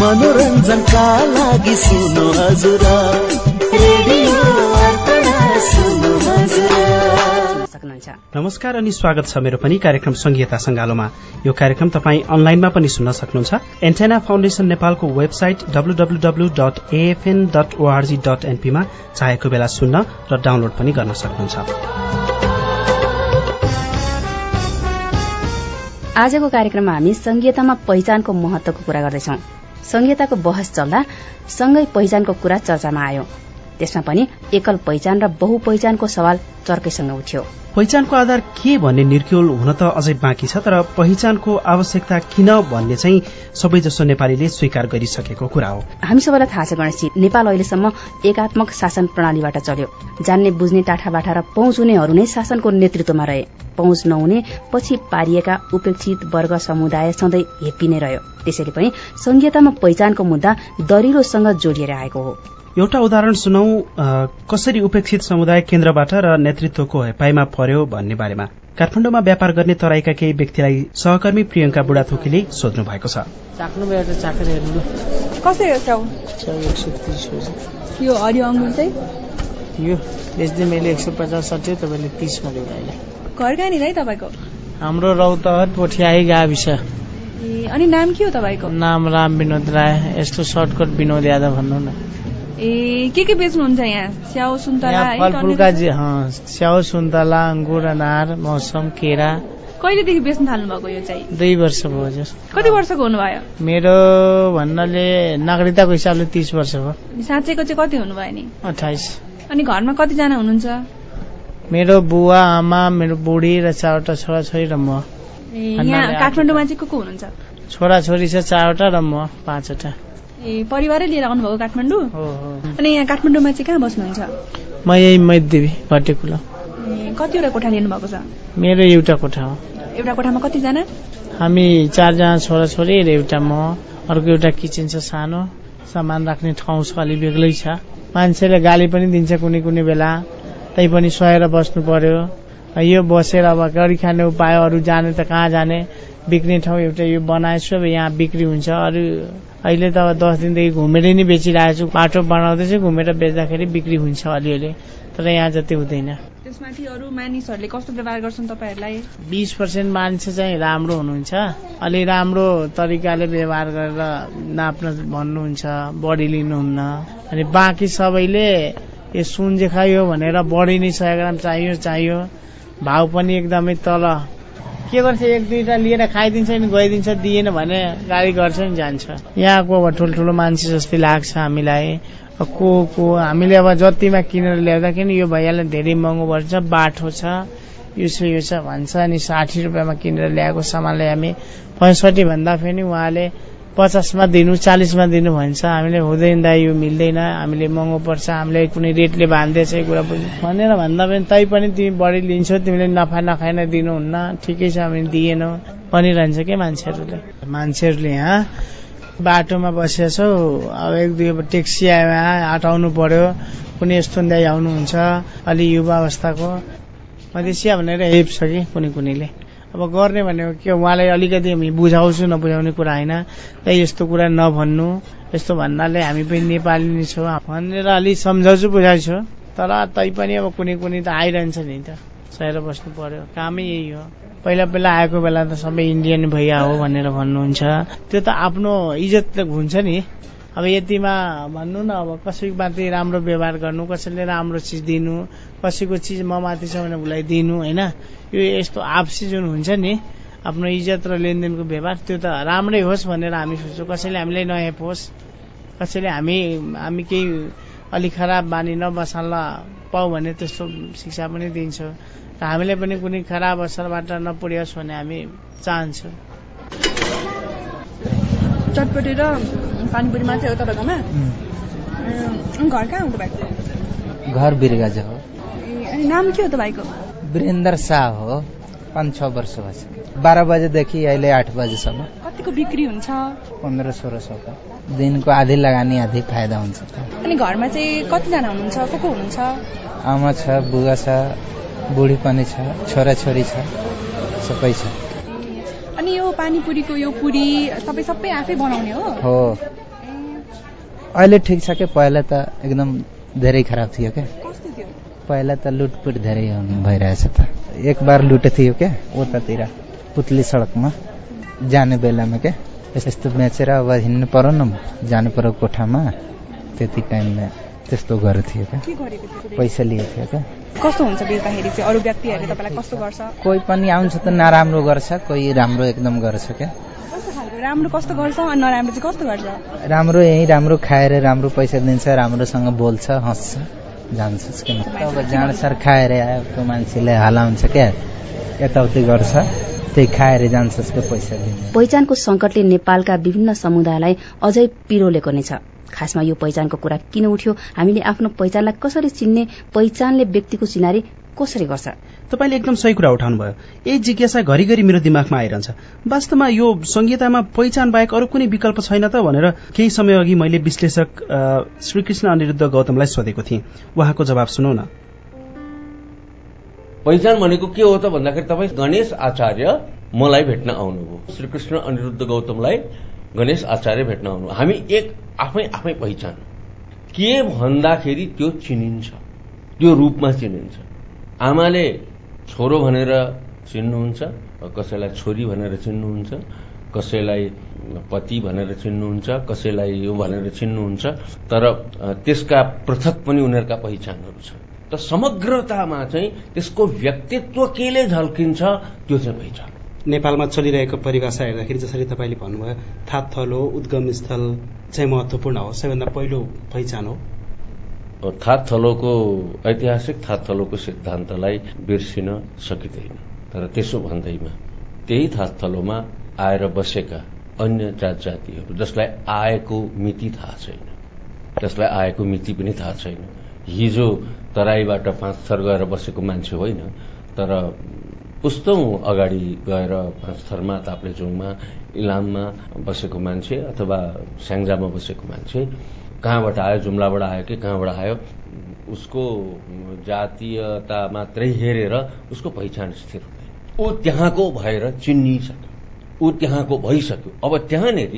मनोरञ्जनका लागि सुन्नु हजुर नमस्कार अनि स्वागत छ मेरो पनि कार्यक्रम संघीयता संगालोमा यो कार्यक्रम तपाईँ अनलाइनमा पनि सुन्न सक्नुहुन्छ एन्टेना फाउन्डेशन नेपालको website WWW dot AFN dot ORG dot एनपीमा चाहेको बेला सुन्न र डाउनलोड पनि गर्न सक्नुहुन्छ आजको कार्यक्रममा हामी संघीयतामा पहिचानको महत्वको कुरा गर्दैछौ। संघीयताको बहस चल्दा सँगै पहिचानको कुरा चर्चामा आयो। त्यसमा पनि एकल पहिचान र बहु पहिचानको सवाल चर्कैसँग उठ्यो। पहिचानको आधार के भन्ने निर्क्योल हुन त अझै बाँकी छ तर पहिचानको आवश्यकता किन भन्ने चाहिँ सबैजसो नेपालीले स्वीकार गरिसकेको कुरा हो। हामी सबैलाई थाहा छ गणेशजी नेपाल अहिलेसम्म एकात्मक शासन प्रणालीबाट चल्यो। जान्ने बुझ्ने टाठाबाठा र पहुँच हुनेहरू नै शासनको नेतृत्वमा रहे। पहुँच नहुने पछि पारिएका उपेक्षित वर्ग समुदाय सधैँ हेप्पिने रह्यो। त्यसैले पनि संघीयतामा पहिचानको मुद्दा दरिलोसँग जोडिएर आएको हो। एउटा उदाहरण सुनौ कसरी उपेक्षित समुदाय केन्द्रबाट र नेतृत्वको हेपाईमा पर्यो भन्ने बारेमा। काठमाडौँमा व्यापार गर्ने तराईका केही व्यक्तिलाई सहकर्मी प्रियंका बुढाथोकीले सोध्नु भएको छ यो हरियो अङ्गुर चाहिँ? यो बेच्दै मैले एक सय पचास साठी तपाईँले तिसमा ल्याउनु अहिले घर कहाँनिर है तपाईँको? हाम्रो रौतहट पोठियाही गाविस। ए अनि नाम के हो तपाईँको? नाम राम विनोद राय यस्तो सर्टकट विनोद यादव भन्नु न। ए के के बेच्नुहुन्छ यहाँ? स्याउ सुन्तला फलफुलका स्याउ सुन्तला अङ्गुर अनार मौसम केरा। कहिलेदेखि बेच्न थाल्नु भएको यो चाहिँ? दुई वर्ष भयो हजुर। कति वर्षको हुनुभयो? मेरो भन्नाले नागरिकताको हिसाबले तिस वर्ष भयो। साँच्चैको चाहिँ कति हुनुभयो नि? अठाइस। अनि घरमा कतिजना हुनुहुन्छ? मेरो बुवा आमा मेरो बुढी र चारवटा छोराछोरी र म। यहाँ काठमाडौँमा चाहिँ को को हुनुहुन्छ? छोराछोरी छ चारवटा र म पाँचवटा। ए परिवारै लिएर आउनुभएको काठमाडौँ? अनि यहाँ काठमाडौँमा चाहिँ कहाँ बस्नुहुन्छ? म यही मैदेवी भट्टेकुलो ए कतिवटा कोठा लिनु भएको छ? मेरो एउटा कोठा हो। एउटा कोठामा कतिजना? हामी चारजना छोराछोरी र एउटा म। अर्को एउटा किचन छ सानो। सामान राख्ने ठाउँ छ अलि बेग्लै छ। मान्छेले गाली पनि दिन्छ कुनै कुनै बेला। तै पनि सहेर बस्नु पर्यो। यो बसेर अब गरी खाने उपाय अरू जाने त कहाँ जाने? बिक्ने ठाउँ एउटा यो बनाएछु। अब यहाँ बिक्री हुन्छ। अरू अहिले त अब दस दिनदेखि घुमेरै नै बेचिरहेको छु बाटो बनाउँदैछु घुमेर बेच्दाखेरि बिक्री हुन्छ अलिअलि। तर यहाँ जति हुँदैन। त्यसमाथि अरू मानिसहरूले कस्तो व्यवहार गर्छन् तपाईँहरूलाई? बिस पर्सेन्ट मान्छे चाहिँ राम्रो हुनुहुन्छ। अलि राम्रो तरिकाले व्यवहार गरेर नाप्न भन्नुहुन्छ बढी लिनुहुन्न। अनि बाँकी सबैले यो सुन जे खायो भनेर बढी नै सय ग्राम चाहियो चाहियो। भाउ पनि एकदमै तल। के गर्छ? एक दुईवटा लिएर खाइदिन्छ नि गइदिन्छ दिएन भने गाडी गर्छ नि जान्छ। यहाँको अब ठुल्ठुलो मान्छे जस्तै लाग्छ हामीलाई। को को? हामीले अब जतिमा किनेर ल्याउँदाखेरि यो भैयालाई धेरै महँगो पर्छ बाठो छ यो छ यो छ भन्छ। अनि साठी रुपियाँमा किनेर ल्याएको सामानलाई हामी पैँसठी भन्दा फेरि उहाँले पचासमा दिनु चालिसमा दिनु भन्छ। हामीले हुँदैन दा यो मिल्दैन हामीले महँगो पर्छ हामीले कुनै रेटले बाँध्दैछ यो कुरा बुझ्नु। भनेर भन्दा पनि तै पनि तिमी बढी लिन्छौ तिमीले नफा नखाइन दिनुहुन्न। ठिकै छ हामी दिएनौ। भनिरहन्छ के मान्छेहरूले? मान्छेहरूले यहाँ बाटोमा बसेका छौ अब एक दुई ट्याक्सी आयो हटाउनु पर्यो। कुनै यस्तो ल्याइ आउनुहुन्छ अलि युवा अवस्थाको मधेसिया भनेर हेप्छ कि कुनै कुनैले? अब गर्ने भनेको के उहाँलाई अलिकति हामी बुझाउँछु नबुझाउने कुरा होइन। ए यस्तो कुरा नभन्नु। यस्तो भन्नाले हामी पनि नेपाली नै छौँ। भनेर अलिक सम्झाउँछु बुझाउँछु। तर तै पनि अब कुनै कुनै त आइरहन्छ नि त। सहेर बस्नु पर्यो। कामै यही हो। पहिला पहिला आएको बेला त सबै इन्डियन भैया हो भनेर भन्नुहुन्छ। त्यो त आफ्नो इज्जत त हुन्छ नि। अब यतिमा भन्नु न अब कसैको माथि राम्रो व्यवहार गर्नु कसैले राम्रो चिज दिनु कसैको चिज म माथि छ भने उसलाई दिनु होइन? यो यस्तो आपसी जुन हुन्छ नि आफ्नो इज्जत र लेनदेनको व्यवहार त्यो त राम्रै होस् भनेर हामी सोच्छौँ। कसैले हामीलाई नहेपोस् कसैले हामी हामी केही अलिक खराब बानी नबसाल्न पाऊ भने त्यस्तो शिक्षा पनि दिन्छौँ। र हामीले पनि कुनै खराब असरबाट नपुर्याओस् भन्ने हामी चाहन्छौँ। चटपटी र पानीपुरी मात्रै हो तपाईँकोमा? घर कहाँ हो तपाईँको? घर बिरगज हो। अनि नाम के हो तपाईँको? वीरेन्द्र शाह हो। पाँच छ वर्ष भइसक्यो। बाह्र बजेदेखि अहिले आठ बजेसम्म। कतिको बिक्री हुन्छ? पन्ध्र सोह्र सौको दिनको आधी लगानी आधी फाइदा हुन्छ अनि घरमा चाहिँ कतिजना हुनुहुन्छ? को को हुनुहुन्छ? आमा छ बुवा छ बुढी पनि छ छोराछोरी छ सबै छ। अनि यो पानीपुरीको यो पुरी तपाईँ सबै आफै बनाउने हो? अहिले ठिक छ क्या पहिला त एकदम धेरै खराब थियो क्या पहिला त लुटपुट धेरै भइरहेछ त। एक बार लुट थियो क्या उतातिर पुतली सडकमा जाने बेलामा क्या यस्तो बेचेर अब हिँड्नु पर्यो न जानु पर्यो कोठामा। त्यति टाइममा त्यस्तो गरेको थियो क्या पैसा लिएको थियो क्या। कस्तो हुन्छ बेच्दाखेरि चाहिँ अरू व्यक्तिहरूले तपाईँलाई कस्तो गर्छ? कोही पनि आउँछ त नराम्रो गर्छ कोही राम्रो एकदम गर्छ क्या। कस्तो खालको? राम्रो कस्तो गर्छ अनि नराम्रो चाहिँ कस्तो गर्छ? राम्रो यहीँ राम्रो खाएर राम्रो पैसा दिन्छ राम्रोसँग बोल्छ हाँस्छ जान्छस् किन अब जाँडसार खाएर आएको मान्छेले हाला हुन्छ क्या। यताउति गर्छ त्यही खाएर जान्छस् के पैसा दिने। पहिचानको संकटले नेपालका विभिन्न समुदायलाई अझै पिरोलेको नै छ। खासमा यो पहिचानको कुरा किन उठ्यो? हामीले आफ्नो पहिचानलाई कसरी चिन्ने? पहिचानले व्यक्तिको चिनारी कसरी गर्छ? तपाईँले एकदम सही कुरा उठाउनुभयो। यही जिज्ञासा घरिघरि मेरो दिमागमा आइरहन्छ। वास्तवमा यो संहितामा पहिचान बाहेक अरू कुनै विकल्प छैन त भनेर केही समय अघि मैले विश्लेषक श्रीकृष्ण अनिरुद्ध गौतमलाई सोधेको थिएँ। उहाँको जवाब सुनौ न। पहिचान भनेको के हो त भन्दाखेरि तपाईँ गणेश आचार्य मलाई भेट्न आउनुभयो। श्रीकृष्ण अनिरुद्ध गौतमलाई गणेश आचार्य भेट्न आउनु। हामी एक आफै आफै पहिचान। के भन्दाखेरि त्यो चिनिन्छ। त्यो रूपमा चिनिन्छ। आमाले छोरो भनेर चिन्नुहुन्छ कसैलाई छोरी भनेर चिन्नुहुन्छ कसैलाई पति भनेर चिन्नुहुन्छ कसैलाई यो भनेर चिन्नुहुन्छ तर त्यसका पृथक पनि उनीहरूका पहिचानहरू छन्। त समग्रतामा चाहिँ त्यसको व्यक्तित्व केले झल्किन्छ त्यो चाहिँ पहिचान। नेपालमा चलिरहेको परिभाषा हेर्दाखेरि जसरी तपाईँले भन्नुभयो थात थलो उद्गम स्थल चाहिँ महत्वपूर्ण हो सबैभन्दा पहिलो पहिचान हो। थलोको ऐतिहासिक थलोको सिद्धान्तलाई बिर्सिन सकिँदैन। तर त्यसो भन्दैमा त्यही थात थलोमा आएर बसेका अन्य जात जातिहरू जसलाई आएको मिति थाहा छैन जसलाई आएको मिति पनि थाहा छैन। हिजो तराईबाट पाँच थर गएर बसेको मान्छे होइन तर पुस्तौँ अगाडि गएर थरमा ताप्लेजुङमा इलाममा बसेको मान्छे अथवा स्याङ्जामा बसेको मान्छे कहाँबाट आयो जुम्लाबाट आयो कि कहाँबाट आयो उसको जातीयता मात्रै हेरेर उसको पहिचान स्थिर हुँदैन। ऊ त्यहाँको भएर चिनिसक्यो ऊ त्यहाँको भइसक्यो। अब त्यहाँनिर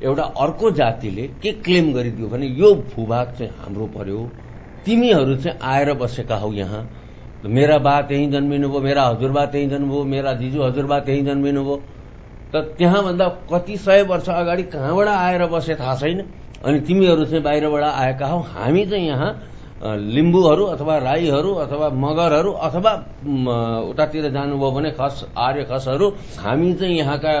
एउटा अर्को जातिले के क्लेम गरिदियो भने यो भूभाग चाहिँ हाम्रो पर्यो तिमीहरू चाहिँ आएर बसेका हौ यहाँ मेरा बा त्यहीँ जन्मिनुभयो मेरा हजुरबा त्यहीँ जन्मभयो मेरा जिजु हजुरबा त्यहीँ जन्मिनुभयो त त्यहाँभन्दा कति सय वर्ष अगाडि कहाँबाट आएर बसे थाहा छैन। अनि तिमीहरू चाहिँ बाहिरबाट आएका हौ। हामी चाहिँ यहाँ लिम्बूहरू अथवा राईहरू अथवा मगरहरू अथवा उतातिर जानुभयो भने खस आर्य खसहरू हामी चाहिँ यहाँका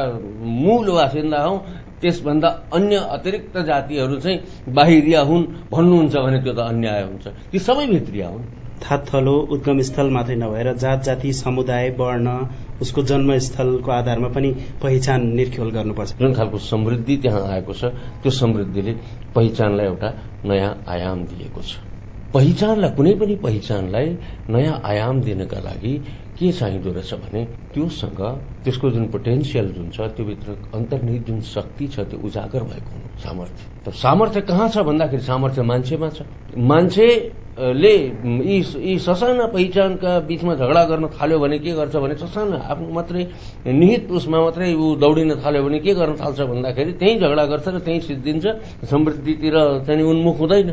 मूल बासिन्दा हौ। त्यसभन्दा अन्य अतिरिक्त जातिहरू चाहिँ बाहिरिया हुन् भन्नुहुन्छ भने त्यो त अन्याय हुन्छ। ती सबै भित्रिया हुन्। थलो उद्गम स्थल मात्रै नभएर जात जाति समुदाय वर्ण उसको जन्मस्थलको आधारमा पनि पहिचान निर्ख्योल गर्नुपर्छ। जुन खालको समृद्धि त्यहाँ आएको छ त्यो समृद्धिले पहिचानलाई एउटा नयाँ आयाम दिएको छ। पहिचानलाई कुनै पनि पहिचानलाई नयाँ आयाम दिनका लागि के चाहिँदो रहेछ भने त्योसँग त्यसको जुन पोटेन्सियल जुन छ त्योभित्र अन्तर्निहित जुन शक्ति छ त्यो उजागर भएको हुनु सामर्थ्य। त सामर्थ्य कहाँ छ भन्दाखेरि सामर्थ्य मान्छेमा छ। मान्छेले यी यी ससाना पहिचानका बीचमा झगडा गर्न थाल्यो भने के गर्छ भने ससाना आफ्नो मात्रै निहित उसमा मात्रै ऊ दौडिन थाल्यो भने के गर्न थाल्छ भन्दाखेरि त्यहीँ झगडा गर्छ र त्यहीँ सिद्धिन्छ समृद्धितिर चाहिँ उन्मुख हुँदैन।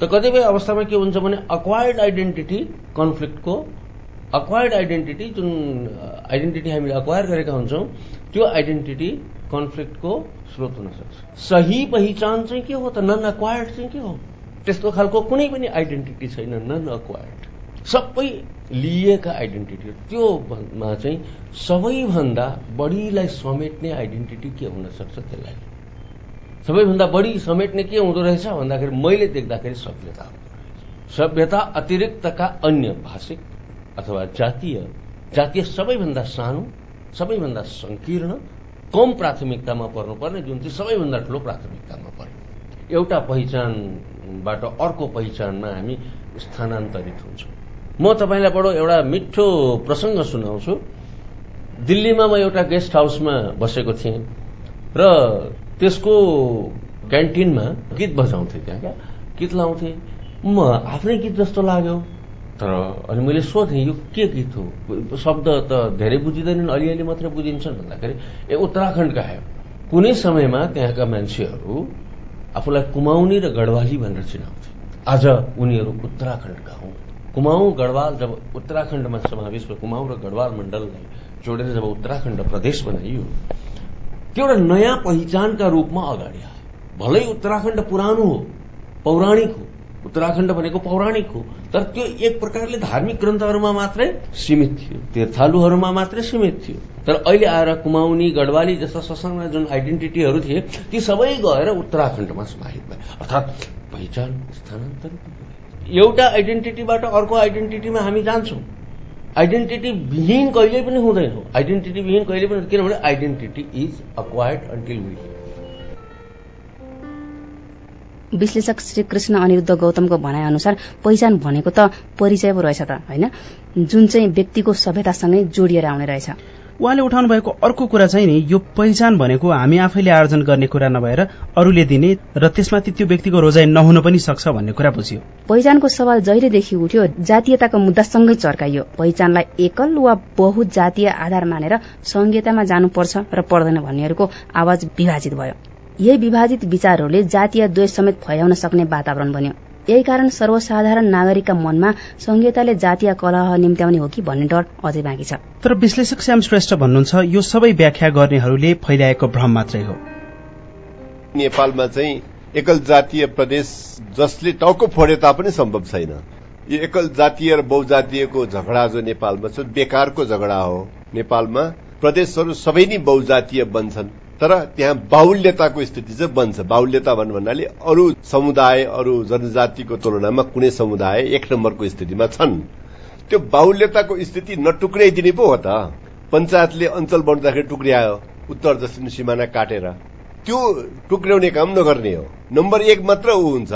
त कतिपय अवस्थामा के हुन्छ भने अक्वायर्ड आइडेन्टिटी कन्फ्लिक्टको अक्वायर्ड आइडेन्टिटी जुन आइडेन्टिटी हामीले अक्वायर गरेका हुन्छौँ त्यो आइडेन्टिटी कन्फ्लिक्टको स्रोत हुन सक्छ। सही पहिचान चाहिँ के हो त? नन अक्वायर्ड चाहिँ के हो? त्यस्तो खालको कुनै पनि आइडेन्टिटी छैन नन अक्वायर्ड सबै लिएका आइडेन्टिटी त्योमा चाहिँ सबैभन्दा बढीलाई समेट्ने आइडेन्टिटी के हुन सक्छ त्यसलाई? सबैभन्दा बढी समेट्ने के हुँदो रहेछ? भन्दाखेरि मैले देख्दाखेरि सभ्यता हुँदो सभ्यता अतिरिक्तका अन्य भाषिक अथवा जातीय जातीय सबैभन्दा सानो सबैभन्दा सङ्कीर्ण कम प्राथमिकतामा पर्नुपर्ने जुन चाहिँ सबैभन्दा ठुलो प्राथमिकतामा पर्यो। एउटा पहिचानबाट अर्को पहिचानमा हामी स्थानान्तरित हुन्छौँ। म तपाईँलाई बडो एउटा मिठो प्रसङ्ग सुनाउँछु। दिल्लीमा म एउटा गेस्ट हाउसमा बसेको थिएँ र त्यसको क्यान्टिनमा गीत बजाउँथे। त्यहाँ क्या? गीत लाउँथे। म आफ्नै गीत जस्तो लाग्यो। तर अनि मैले सोधेँ यो के गीत? हो शब्द त धेरै बुझिँदैनन् अलिअलि मात्रै बुझिन्छन् भन्दाखेरि ए उत्तराखण्डका हो? कुनै समयमा त्यहाँका मान्छेहरू आफूलाई कुमाउनी र गढवाली भनेर चिनाउँथे। आज उनीहरू उत्तराखण्डका हुन्। कुमाऊ गढवाल जब उत्तराखण्डमा समावेश भयो कुमाऊ र गढवाल मण्डललाई जोडेर जब उत्तराखण्ड प्रदेश बनाइयो त्यो एउटा नयाँ पहिचानका रूपमा अगाडि आयो। भलै उत्तराखण्ड पुरानो हो पौराणिक हो। उत्तराखण्ड भनेको पौराणिक हो। तर त्यो एक प्रकारले धार्मिक ग्रन्थहरूमा मात्रै सीमित थियो। तीर्थालुहरूमा मात्रै सीमित थियो। तर अहिले आएर कुमाउनी गढवाली जस्ता ससँग जुन आइडेन्टिटीहरू थिए ती सबै गएर उत्तराखण्डमा समाहित भए। अर्थात् पहिचान स्थानान्तरित एउटा आइडेन्टिटीबाट अर्को आइडेन्टिटीमा हामी जान्छौँ। आइडेन्टिटी विहीन कहिले पनि हुँदैन। आइडेन्टिटी विहीन कहिले पनि किनभने identity is acquired until we विश्लेषक श्री कृष्ण अनिरुद्ध गौतमको भनाइ अनुसार पहिचान भनेको त परिचय पो रहेछ त होइन? जुन चाहिँ व्यक्तिको सभ्यतासँगै जोडिएर आउने रहेछ। उहाँले उठाउनु भएको अर्को कुरा चाहिँ नि यो पहिचान भनेको हामी आफैले आर्जन गर्ने कुरा नभएर अरूले दिने र त्यसमाथि त्यो व्यक्तिको रोजाइ नहुन पनि सक्छ भन्ने कुरा बुझियो। पहिचानको सवाल जहिलेदेखि उठ्यो जातीयताको मुद्दासँगै चर्काइयो। पहिचानलाई एकल वा बहु जातीय आधार मानेर संहितामा जानुपर्छ र पर्दैन भन्नेहरूको आवाज विभाजित भयो। यही विभाजित विचारहरूले जातीय द्वेष समेत फैलाउन सक्ने वातावरण बन्यो। यही कारण सर्वसाधारण नागरिकका मनमा संहिताले जातीय कलह निम्त्याउने हो कि भन्ने डर अझै बाँकी छ। तर विश्लेषक श्याम श्रेष्ठ भन्नुहुन्छ यो सबै व्याख्या गर्नेहरूले फैलाएको भ्रम मात्रै हो। नेपालमा चाहिँ एकल जातीय प्रदेश जसले टाउको फोडे तापनि सम्भव छैन। यो एकल जातीय र बहुजातीयको झगडा जो नेपालमा छ बेकारको झगडा हो। नेपालमा प्रदेशहरू सबै नै बहुजातीय बन्छन्। तर त्यहाँ बाहुल्यताको स्थिति चाहिँ बन्छ। बाहुल्यता भन्नु भन्नाले अरू समुदाय अरू जनजातिको तुलनामा कुनै समुदाय एक नम्बरको स्थितिमा छन्। त्यो बाहुल्यताको स्थिति नटुक्राइदिने पो हो त। पञ्चायतले अञ्चल बढ्दाखेरि टुक्रियायो उत्तर दक्षिण सिमाना काटेर। त्यो टुक्र्याउने काम नगर्ने हो। नम्बर एक मात्र ऊ हुन्छ।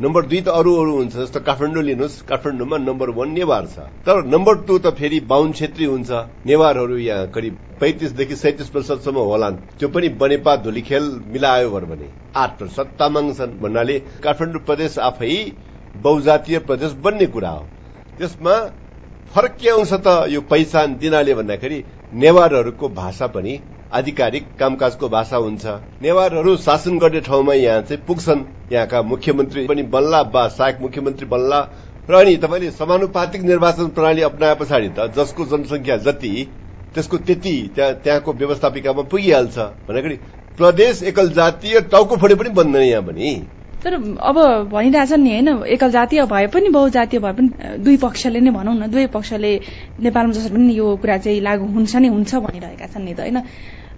नम्बर दुई त अरू अरू हुन्छ जस्तो काठमाडौँ लिनुहोस् काठमाडौँमा नम्बर वान नेवार छ। तर नम्बर टू त फेरि बाहुन छेत्री हुन्छ। नेवारहरू यहाँ करिब पैंतिसदेखि सैतिस प्रतिशतसम्म होलान्। त्यो पनि बनेपा धुलीखेल मिलायो भने। आठ प्रतिशत तामाङ छन् भन्नाले काठमाडौँ प्रदेश आफै बहुजातीय प्रदेश बन्ने कुरा हो। त्यसमा फरक के आउँछ त यो पहिचान दिनाले भन्दाखेरि नेवारहरूको भाषा पनि आधिकारिक कामकाजको भाषा हुन्छ। नेवारहरू शासन गर्ने ठाउँमा यहाँ चाहिँ पुग्छन्। यहाँका मुख्यमन्त्री पनि बन्ला वा सहायक मुख्यमन्त्री बन्ला र अनि तपाईँले समानुपातिक निर्वाचन प्रणाली अप्नाए पछाडि त जसको जनसङ्ख्या जति त्यसको त्यति त्यहाँ त्यहाँको व्यवस्थापिकामा पुगिहाल्छ। भन्दाखेरि प्रदेश एकल जातीय टाउको फोडे पनि बन्दैन यहाँ पनि। तर अब भनिरहेछन् नि होइन एकल जातीय भए पनि बहुजातीय भए पनि दुई पक्षले नै भनौँ न दुवै पक्षले नेपालमा जसरी पनि यो कुरा चाहिँ लागू हुन्छ नै हुन्छ भनिरहेका छन् नि त होइन।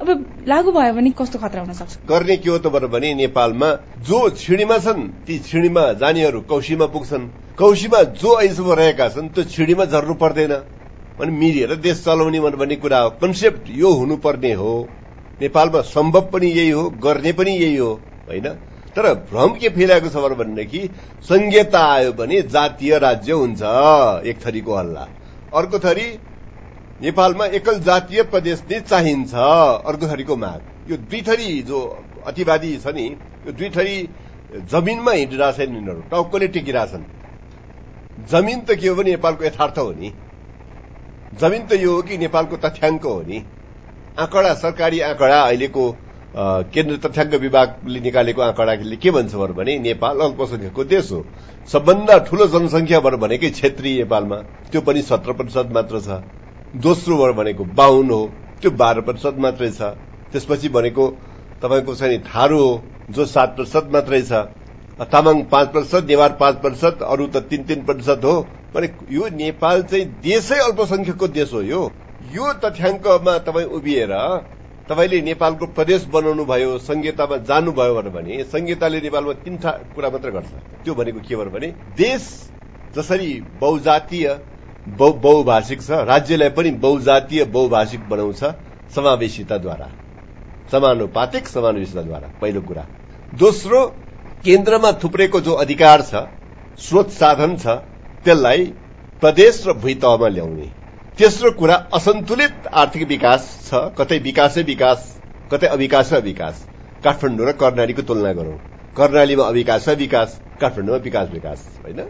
अब लागू भयो भने कस्तो खतरा हुन सक्छ? गर्ने के हो त भने नेपालमा जो छिडीमा छन् ती छिडीमा जानेहरू कौशीमा पुग्छन्। कौशीमा जो अहिलेसम्म रहेका छन् त्यो छिडीमा झर्नु पर्दैन। अनि मिलेर देश चलाउने भन्ने कुरा हो। कन्सेप्ट यो हुनुपर्ने हो। नेपालमा सम्भव पनि यही हो गर्ने पनि यही हो होइन? तर भ्रम के फैलाएको छ भनेदेखि संहिता आयो भने जातीय राज्य हुन्छ एक थरीको हल्ला। अर्को थरी नेपालमा एकल जातीय प्रदेश नै चाहिन्छ अर्को थरीको माग। यो दुई थरी जो अतिवादी छ नि यो दुई थरी जमिनमा हिँडिरहेछन् यिनीहरू टाउकोले टिकिरहेछन्। जमिन त के हो भने नेपालको यथार्थ हो नि। जमिन त यो हो कि नेपालको तथ्याङ्क हो नि। आँकडा सरकारी आँकडा अहिलेको केन्द्र तथ्याङ्क विभागले निकालेको आँकडाले के भन्छ भने नेपाल अल्पसंख्यकको देश हो। सबभन्दा ठूलो जनसंख्या भनेकै क्षेत्रीय नेपालमा। त्यो पनि सत्र प्रतिशत मात्र छ। दोस्रो वर्ग भनेको बाहुन हो। त्यो बाह्र प्रतिशत मात्रै छ। त्यसपछि भनेको तपाईँको चाहिँ थारू हो जो सात प्रतिशत मात्रै छ। तामाङ पाँच प्रतिशत नेवार पाँच प्रतिशत अरू त तीन तीन प्रतिशत हो। भने यो नेपाल चाहिँ देशै अल्पसंख्यकको देश हो यो। यो तथ्याङ्कमा तपाईँ उभिएर तपाईँले नेपालको प्रदेश बनाउनु भयो संहितामा जानुभयो भने संहिताले नेपालमा तीनटा कुरा मात्र गर्छ। त्यो भनेको के भयो भने देश जसरी बहुजातीय बहुभाषिक छ। राज्यलाई पनि बहुजातीय बहुभाषिक बनाउँछ समावेशिताद्वारा। समानुपातिक समावेशिताद्वारा। पहिलो कुरा। दोस्रो केन्द्रमा थुप्रेको जो अधिकार छ स्रोत साधन छ त्यसलाई प्रदेश र भूतहमा ल्याउने। तेस्रो कुरा असन्तुलित आर्थिक विकास छ। कतै विकासै विकास कतै अविकासै अविकास। काठमाडौँ र कर्णालीको तुलना गरौं। कर्णालीमा अविकास विकास काठमाडौँमा विकास विकास। होइन?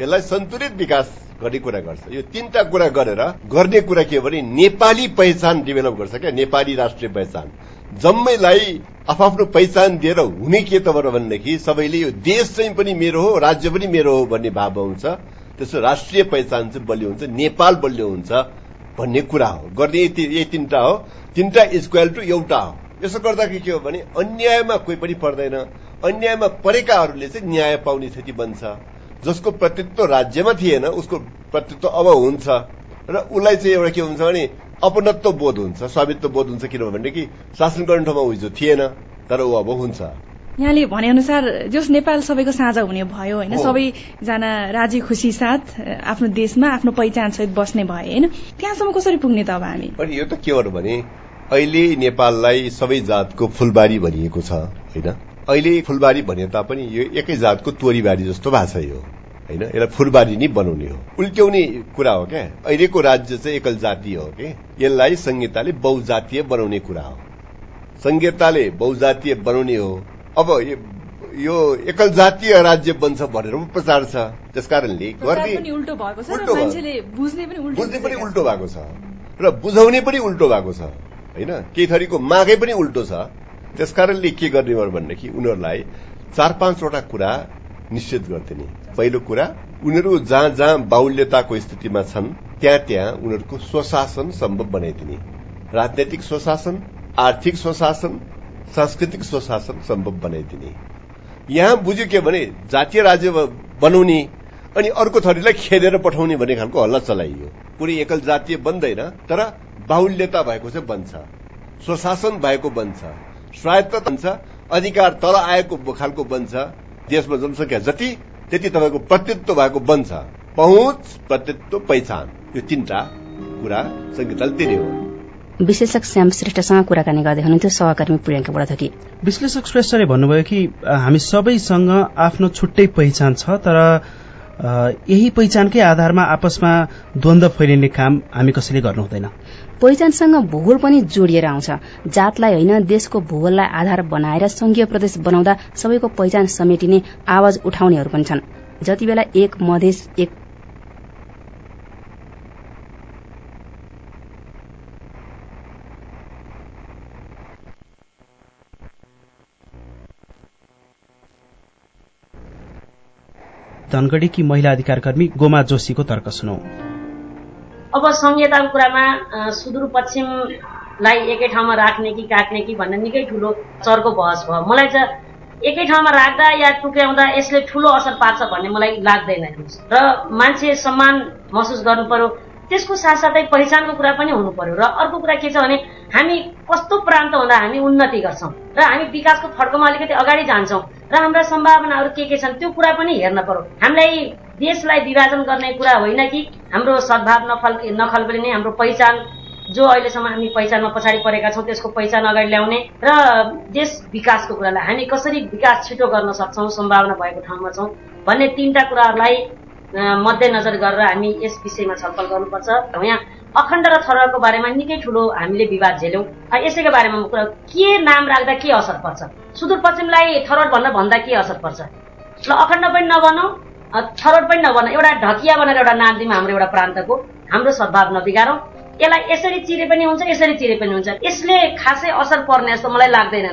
यसलाई सन्तुलित विकास गर्ने कुरा गर्छ। यो तीनटा कुरा गरेर गर्ने कुरा के हो भने नेपाली पहिचान डेभलप गर्छ क्या नेपाली राष्ट्रिय पहिचान। जम्मैलाई आफ्नो पहिचान दिएर हुने के त भनेदेखि सबैले यो देश चाहिँ पनि मेरो हो राज्य पनि मेरो हो भन्ने भाव हुन्छ त्यसो राष्ट्रिय पहिचान चाहिँ बलियो हुन्छ नेपाल बलियो हुन्छ भन्ने कुरा हो। गर्ने यही तिनटा हो। तिनटा इक्वल टु एउटा हो। यसो गर्दाखेरि के हो भने अन्यायमा कोही पनि पर्दैन। अन्यायमा परेकाहरूले चाहिँ न्याय पाउने स्थिति बन्छ। जसको प्रतित्व राज्यमा थिएन उसको प्रतित्व अब हुन्छ। र उसलाई चाहिँ एउटा के हुन्छ भने अपनत्व बोध हुन्छ स्वामित्व बोध हुन्छ किनभनेदेखि शासन गर्ने ठाउँमा हिजो थिएन तर ऊ अब हुन्छ। यहाँले भने अनुसार जस नेपाल सबैको साझा हुने भयो होइन सबैजना राजी खुसी साथ आफ्नो देशमा आफ्नो पहिचान सहित बस्ने भए होइन त्यहाँसम्म कसरी पुग्ने त अब हामी? अनि यो त के हो भने अहिले नेपाललाई सबै जातको फुलबारी भनिएको छ होइन? अहिले फुलबारी भने तापनि यो एकै जातको तोरीबारी जस्तो छ यो होइन? यसलाई फुलबारी नै बनाउने हो। उल्ट्याउने कुरा हो क्या? अहिलेको राज्य चाहिँ एकल जातीय हो कि? यसलाई संहिताले बहुजातीय बनाउने कुरा हो। संहिताले बहुजातीय बनाउने हो। अब यो एकल जातीय राज्य बन्छ भनेर प्रचार छ। त्यस कारणले उल्टो भएको छ बुझ्ने पनि उल्टो भएको छ। र बुझाउने पनि उल्टो भएको छ होइन? केही थरीको मागै पनि उल्टो छ। त्यस कारणले के गर्ने भनेदेखि उनीहरूलाई चार पाँचवटा कुरा निश्चित गर्थे पहिलो कुरा उनीहरू जहाँ जहाँ बाहुल्यताको स्थितिमा छन् त्यहाँ त्यहाँ उनीहरूको स्वशासन सम्भव बनाइदिने। राजनैतिक स्वशासन आर्थिक स्वशासन सांस्कृतिक स्वशासन सम्भव बनाइदिने। यहाँ बुझ्यो के भने जातीय राज्य बनाउने अनि अर्को थरीलाई खेदेर पठाउने भन्ने खालको हल्ला चलाइयो। कुनै एकल जातीय बन्दैन तर बाहुल्यता भएको चाहिँ बन्छ। स्वशासन भएको बन्छ। स्वायत्त बन्छ अधिकार तल आएको खालको बन्छ देशमा जनसङ्ख्या जति त्यति तपाईँको प्रतित्व भएको बन्छ। पहुँच प्रतित्व पहिचान। यो तीनटा कुरा संगीतले तिनै हो। विश्लेषक श्याम श्रेष्ठसँग कुराकानी गर्दै हुनुहुन्थ्यो। सहकर्मी प्रियङ्का बुढाथोकी विश्लेषक श्रेष्ठले भन्नुभयो कि हामी सबैसँग आफ्नो छुट्टै पहिचान छ तर यही पहिचानकै आधारमा आपसमा द्वन्द फैलिने काम हामी कसैले गर्नु हुँदैन पहिचानसँग भूगोल पनि जोडिएर आउँछ। जातलाई होइन देशको भूगोललाई आधार बनाएर संघीय प्रदेश बनाउँदा सबैको पहिचान समेटिने आवाज उठाउनेहरू पनि छन्। जति बेला एक मधेस एक धनगढ़ीकी महिला अधिकार कर्मी गोमा जोशीको तर्क सुनौ। अब संहिताको कुरामा सुदूरपश्चिमलाई एकै ठाउँमा राख्ने कि काट्ने कि भन्ने निकै ठुलो चर्को बहस भयो। मलाई चाहिँ एकै ठाउँमा राख्दा या टुक्राउँदा यसले ठुलो असर पार्छ भन्ने मलाई लाग्दैन र मान्छे सम्मान महसुस गर्नु पर्यो। त्यसको साथसाथै पहिचानको कुरा पनि हुनु पर्यो। र अर्को कुरा के छ भने हामी कस्तो प्रान्त हुँदा हामी उन्नति गर्छौँ र हामी विकासको फड्कोमा अलिकति अगाडि जान्छौँ। र हाम्रा सम्भावनाहरू के के छन् त्यो कुरा पनि हेर्न पर्यो। हामीलाई देशलाई विभाजन गर्ने कुरा होइन कि हाम्रो सद्भाव नफल नखल्ने हाम्रो पहिचान जो अहिलेसम्म हामी पहिचानमा पछाडि परेका छौँ त्यसको पहिचान अगाडि ल्याउने र देश विकासको कुरालाई हामी कसरी विकास छिटो गर्न सक्छौँ सम्भावना भएको ठाउँमा छौँ भन्ने तिनवटा कुराहरूलाई मध्यनजर गरेर हामी यस विषयमा छलफल गर्नुपर्छ। यहाँ अखण्ड र थरको बारेमा निकै ठुलो हामीले विवाद झेल्यौँ। यसैको बारेमा कुरा के नाम राख्दा के असर पर्छ? सुदूरपश्चिमलाई थरोट भन्न भन्दा के असर पर्छ? ल अखण्ड पनि नबनाऊ थरोट पनि नबनाऊ एउटा ढकिया भनेर एउटा नाम दिउँ हाम्रो एउटा प्रान्तको। हाम्रो सद्भाव नबिगारौँ। यसलाई यसरी चिरे पनि हुन्छ यसरी चिरे पनि हुन्छ। यसले खासै असर पर्ने जस्तो मलाई लाग्दैन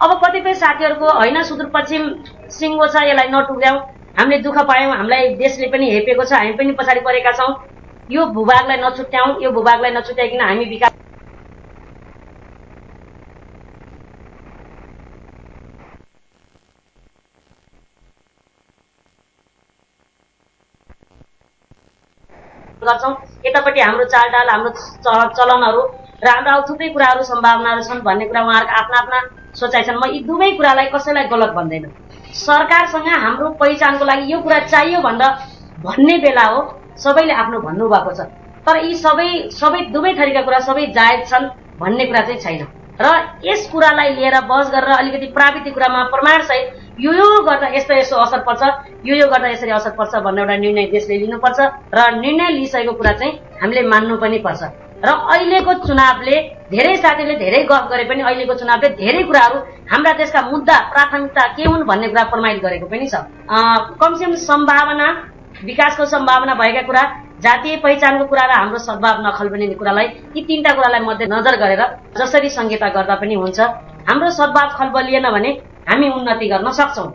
अब कतिपय साथीहरूको होइन सुदूरपश्चिम सिङ्गो छ यसलाई नटुक्राउँ हामीले दुःख पायौँ हामीलाई देशले पनि हेपेको छ हामी पनि पछाडि परेका छौँ। यो भूभागलाई नछुट्याउँ यो भूभागलाई नछुट्याइकन हामी विकास गर्छौँ। यतापट्टि हाम्रो चालडाल हाम्रो चलनहरू र हाम्रो अब थुप्रै कुराहरू सम्भावनाहरू छन् भन्ने कुरा उहाँहरूको आफ्ना आफ्ना सोचाइ छन् म यी दुवै कुरालाई कसैलाई गलत भन्दैन। सरकारसँग हाम्रो पहिचानको लागि यो कुरा चाहियो भनेर भन्ने बेला हो। सबैले आफ्नो भन्नुभएको छ। तर यी सबै सबै दुवै थरीका कुरा सबै जायज छन् भन्ने कुरा चाहिँ छैन। र यस कुरालाई लिएर बहस गरेर अलिकति प्राविधिक कुरामा प्रमाणसहित यो यो गर्दा यस्तो यस्तो असर पर्छ यो यो गर्दा यसरी असर पर्छ भन्ने एउटा निर्णय देशले लिनुपर्छ र निर्णय लिइसकेको कुरा चाहिँ हामीले मान्नु पनि पर्छ। र अहिलेको चुनावले धेरै साथीले धेरै गफ गरे पनि अहिलेको चुनावले धेरै कुराहरू हाम्रा देशका मुद्दा प्राथमिकता के हुन् भन्ने कुरा प्रमाणित गरेको पनि छ। कमसेकम सम्भावना विकासको सम्भावना भएका कुरा जातीय पहिचानको कुरा र हाम्रो सद्भाव नखल बनिने कुरालाई यी तिनवटा कुरालाई मध्यनजर गरेर जसरी संहिता गर्दा पनि हुन्छ हाम्रो सद्भाव खलबलिएन भने हामी उन्नति गर्न सक्छौँ।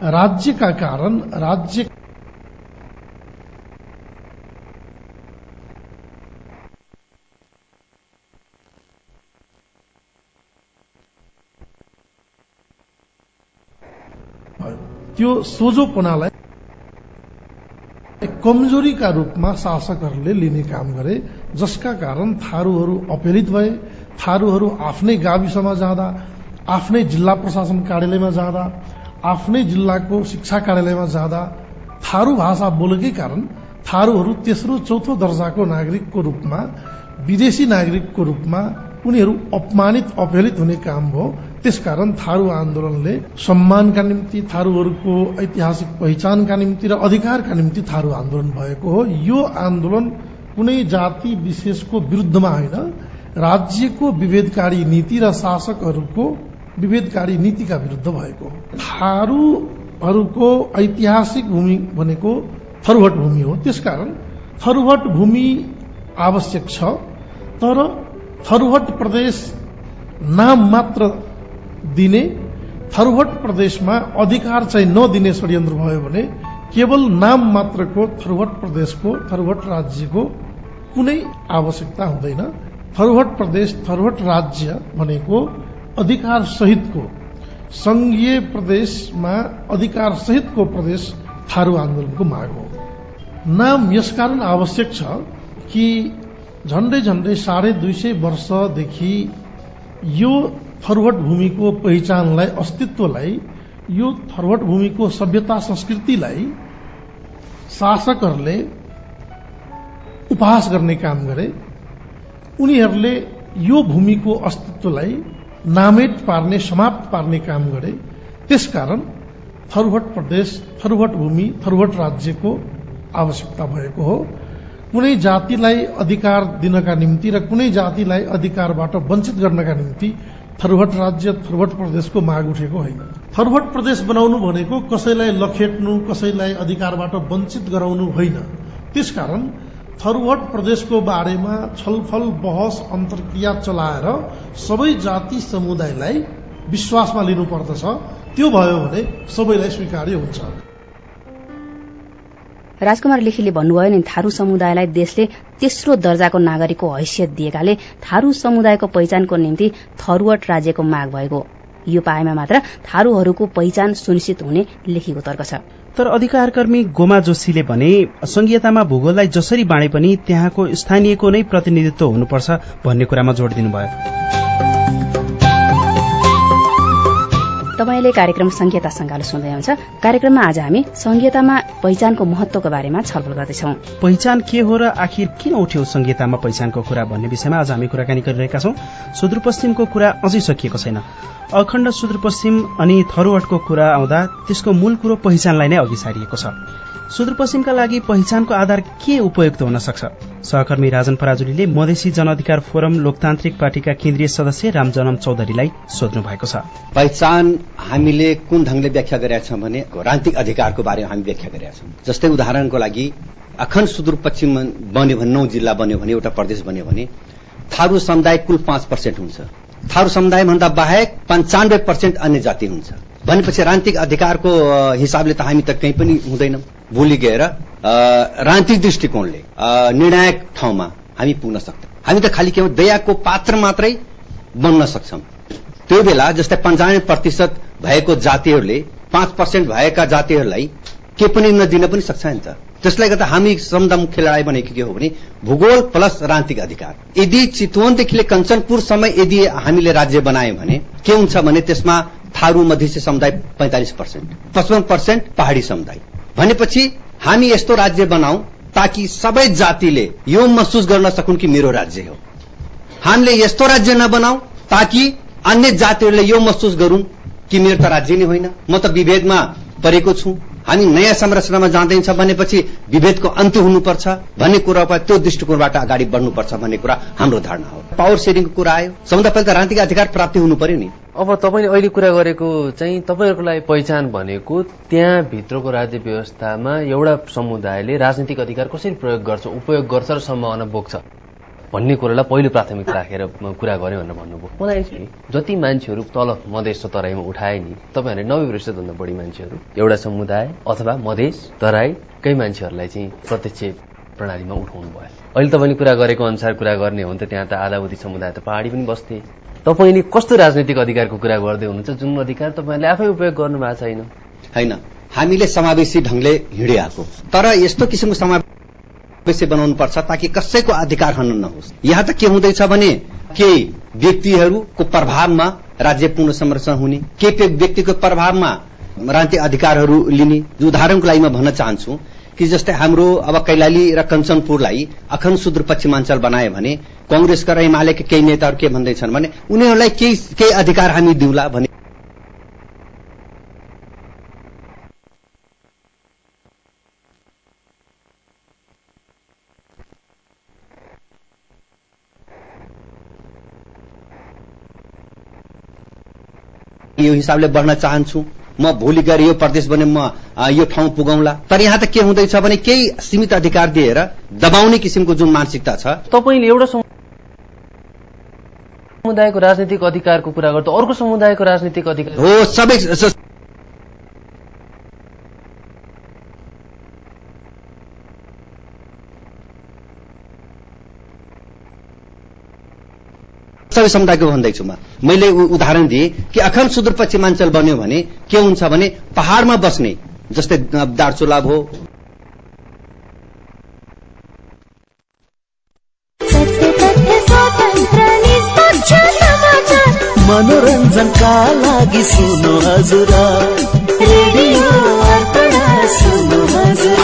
राज्यका कारण राज्य त्यो सोझोपनालाई कमजोरीका रूपमा शासकहरूले लिने काम गरे जसका कारण थारूहरू अपहेलित भए थारूहरू आफ्नै गाविसमा जाँदा आफ्नै जिल्ला प्रशासन कार्यालयमा जाँदा आफ्नै जिल्लाको शिक्षा कार्यालयमा जाँदा थारू भाषा बोलेकै कारण थारूहरू तेस्रो चौथो दर्जाको नागरिकको रूपमा विदेशी नागरिकको रूपमा उनीहरू अपमानित अपहेलित हुने काम भयो त्यसकारण थारू आन्दोलनले सम्मानका निम्ति थारूहरूको ऐतिहासिक पहिचानका निम्ति र अधिकारका निम्ति थारू आन्दोलन भएको हो। यो आन्दोलन कुनै जाति विशेषको विरुद्धमा होइन। राज्यको विभेदकारी नीति र शासकहरूको विभेदकारी नीतिका विरुद्ध भएको हो। थारूहरूको ऐतिहासिक भूमि भनेको थरुहट भूमि हो। त्यसकारण थरुहट भूमि आवश्यक छ तर थरुहट प्रदेश नाम मात्र दिने थरुहट प्रदेशमा अधिकार चाहिँ नदिने षड्यन्त्र भयो भने केवल नाम मात्रको थरुहट प्रदेशको थरुहट राज्यको कुनै आवश्यकता हुँदैन। थरुहट प्रदेश थरुहट राज्य भनेको अधिकार सहितको संघीय प्रदेशमा अधिकार सहितको प्रदेश थारू आन्दोलनको माग हो। नाम यसकारण आवश्यक छ कि झण्डै झण्डै साढे दुई सय वर्षदेखि यो थरुहट भूमिको पहिचानलाई अस्तित्वलाई यो थरुहट भूमिको सभ्यता संस्कृतिलाई शासकहरूले उपहास गर्ने काम गरे। उनीहरूले यो भूमिको अस्तित्वलाई नामेट पार्ने समाप्त पार्ने काम गरे। त्यसकारण थरुहट प्रदेश थरुहट भूमि थरुहट राज्यको आवश्यकता भएको हो। कुनै जातिलाई अधिकार दिनका निम्ति र कुनै जातिलाई अधिकारबाट वञ्चित गर्नका निम्ति थरुहट राज्य थरुहट प्रदेशको माग उठेको होइन। थरुहट प्रदेश बनाउनु भनेको कसैलाई लखेट्नु कसैलाई अधिकारबाट वञ्चित गराउनु होइन। त्यसकारण थरुहट प्रदेशको बारेमा छलफल बहस अन्तर्क्रिया चलाएर सबै जाति समुदायलाई विश्वासमा लिनुपर्दछ। त्यो भयो भने सबैलाई स्वीकार्य हुन्छ। राजकुमार लेखीले भन्नुभयो नि थारू समुदायलाई देशले तेस्रो दर्जाको नागरिकको हैसियत दिएकाले थारू समुदायको पहिचानको निम्ति थरुवट राज्यको माग भएको। यो पाएमा मात्र थारूहरूको पहिचान सुनिश्चित हुने लेखिएको तर्क छ। तर अधिकारकर्मी गोमा जोशीले भने संघीयतामा भूगोललाई जसरी बाँडे पनि त्यहाँको स्थानीयको नै प्रतिनिधित्व हुनुपर्छ भन्ने कुरामा जोड़ दिनुभयो। तपाईँले कार्यक्रम संगालो सुन्दै आउँछ कार्यक्रममा आज हामी संघीयतामा पहिचानको महत्वको बारेमा छलफल गर्दैछौ। पहिचान के हो र आखिर किन उठ्यो संघीयतामा पहिचानको कुरा भन्ने विषयमा आज हामी कुराकानी गरिरहेका छौं। सुदूरपश्चिमको कुरा अझै सकिएको छैन। अखण्ड सुदूरपश्चिम अनि थरुवटको कुरा आउँदा त्यसको मूल कुरो पहिचानलाई नै अघि सारिएको छ। सुदूरपश्चिमका लागि पहिचानको आधार के उपयुक्त हुन सक्छ? सहकर्मी राजन पराजुलीले मधेसी जनअधिकार फोरम लोकतान्त्रिक पार्टीका केन्द्रीय सदस्य रामजनम चौधरीलाई सोध्नु भएको छ। पहिचान हामीले कुन ढंगले व्याख्या गरेका छौँ भने राजनीतिक अधिकारको बारेमा हामी व्याख्या गरेका छौँ। जस्तै उदाहरणको लागि अखण्ड सुदूरपश्चिम बन्यो भने नौ जिल्ला बन्यो भने एउटा प्रदेश बन्यो भने थारू समुदाय कुल पाँच पर्सेन्ट हुन्छ। थारू समुदाय भन्दा बाहेक पञ्चानब्बे पर्सेन्ट अन्य जाति हुन्छ। भनेपछि राजनीतिक अधिकारको हिसाबले त हामी त कहीँ पनि हुँदैनौँ। भोलि गएर राजनीतिक दृष्टिकोणले निर्णायक ठाउँमा हामी पुग्न सक्छौँ। हामी त खालि के दयाको पात्र मात्रै बन्न सक्छौँ। त्यो बेला जस्तै पन्चानब्बे प्रतिशत भएको जातिहरूले पाँच पर्सेन्ट भएका जातिहरूलाई के पनि नदिन पनि सक्छ नि त। त्यसलाई गर्दा हामी सबभन्दा मुख्य लडाई भनेको के हो भने भूगोल प्लस राजनीतिक अधिकार। यदि चितवनदेखि कञ्चनपुरसम्म यदि हामीले राज्य बनायौँ भने के हुन्छ भने त्यसमा थारू मधेसी समुदाय पैंतालिस पर्सेन्ट पचपन्न पर्सेन्ट पहाड़ी समुदाय। भनेपछि हामी यस्तो राज्य बनाऊ ताकि सबै जातिले यो महसुस गर्न सकुन् कि मेरो राज्य हो। हामीले यस्तो राज्य नबनाऊ ताकि अन्य जातिहरूले यो महसुस गरून् कि मेरो त राज्य नै होइन। म त विभेदमा परेको छु। हामी नयाँ संरचनामा जाँदैछ भनेपछि विभेदको अन्त्य हुनुपर्छ भन्ने कुरा त्यो दृष्टिकोणबाट अगाडि बढ्नुपर्छ भन्ने कुरा हाम्रो धारणा हो। पावर सेयरिङको कुरा आयो। सबभन्दा पहिला त राजनीतिक अधिकार प्राप्ति हुनु पर्यो नि। अब तपाईँले अहिले कुरा गरेको चाहिँ तपाईँहरूको लागि पहिचान भनेको त्यहाँभित्रको राज्य व्यवस्थामा एउटा समुदायले राजनीतिक अधिकार कसरी प्रयोग गर्छ उपयोग गर्छ र सम्भावना बोक्छ भन्ने कुरालाई पहिलो प्राथमिकता राखेर कुरा गरेँ भनेर भन्नुभयो। मलाई जति मान्छेहरू तल मधेस र तराईमा उठाए नि तपाईँहरूले नब्बे प्रतिशतभन्दा बढी मान्छेहरू एउटा समुदाय अथवा मधेस तराईकै मान्छेहरूलाई चाहिँ प्रत्यक्ष प्रणालीमा उठाउनु भयो अहिले तपाईँले कुरा गरेको अनुसार कुरा गर्ने हो भने त त्यहाँ त आधावधि समुदाय त पहाडी पनि बस्थे। तपाईँले कस्तो राजनीतिक अधिकारको कुरा गर्दै हुनुहुन्छ? जुन अधिकार तपाईँहरूले आफै उपयोग गर्नु भएको छैन। होइन। हामीले समावेशी ढंगले हिँडिआएको। तर यस्तो किसिमको समावेशी बनाउनु पर्छ ताकि कसैको अधिकार हनन नहोस्। यहाँ त के हुँदैछ भने केही व्यक्तिहरूको प्रभावमा राज्य पूर्ण संरक्षण हुने के व्यक्तिको प्रभावमा राजनीतिक अधिकारहरू लिने उदाहरणको लागि म भन्न चाहन्छु कि जस्तै हाम्रो अब कैलाली र कञ्चनपुरलाई अखण्ड सुदूरपश्चिमाञ्चल बनायो भने कंग्रेसका र एमालेका केही नेताहरू के भन्दैछन् भने उनीहरूलाई केही केही अधिकार हामी दिउला भने। यो हिसाबले बढ्न चाहन्छु। म भोलि गएर यो प्रदेश बने म यो ठाउँ पुगौँला। तर यहाँ त के हुँदैछ भने केही सीमित अधिकार दिएर दबाउने किसिमको जुन मानसिकता छ। तपाईँले एउटा समुदायको राजनीतिक अधिकारको कुरा गर्दा अर्को समुदायको राजनीतिक अधिकार हो सबै सबै समुदायको भन्दैछु म। मैले उदाहरण दिएँ कि अखण्ड सुदूरपश्चिमाञ्चल बन्यो भने के हुन्छ भने पहाड़मा बस्ने जस्तै दार्चुला भयो मनोरञ्जनका लागि सुन्नु हजुर। रेडियो सुन्नु हजुर।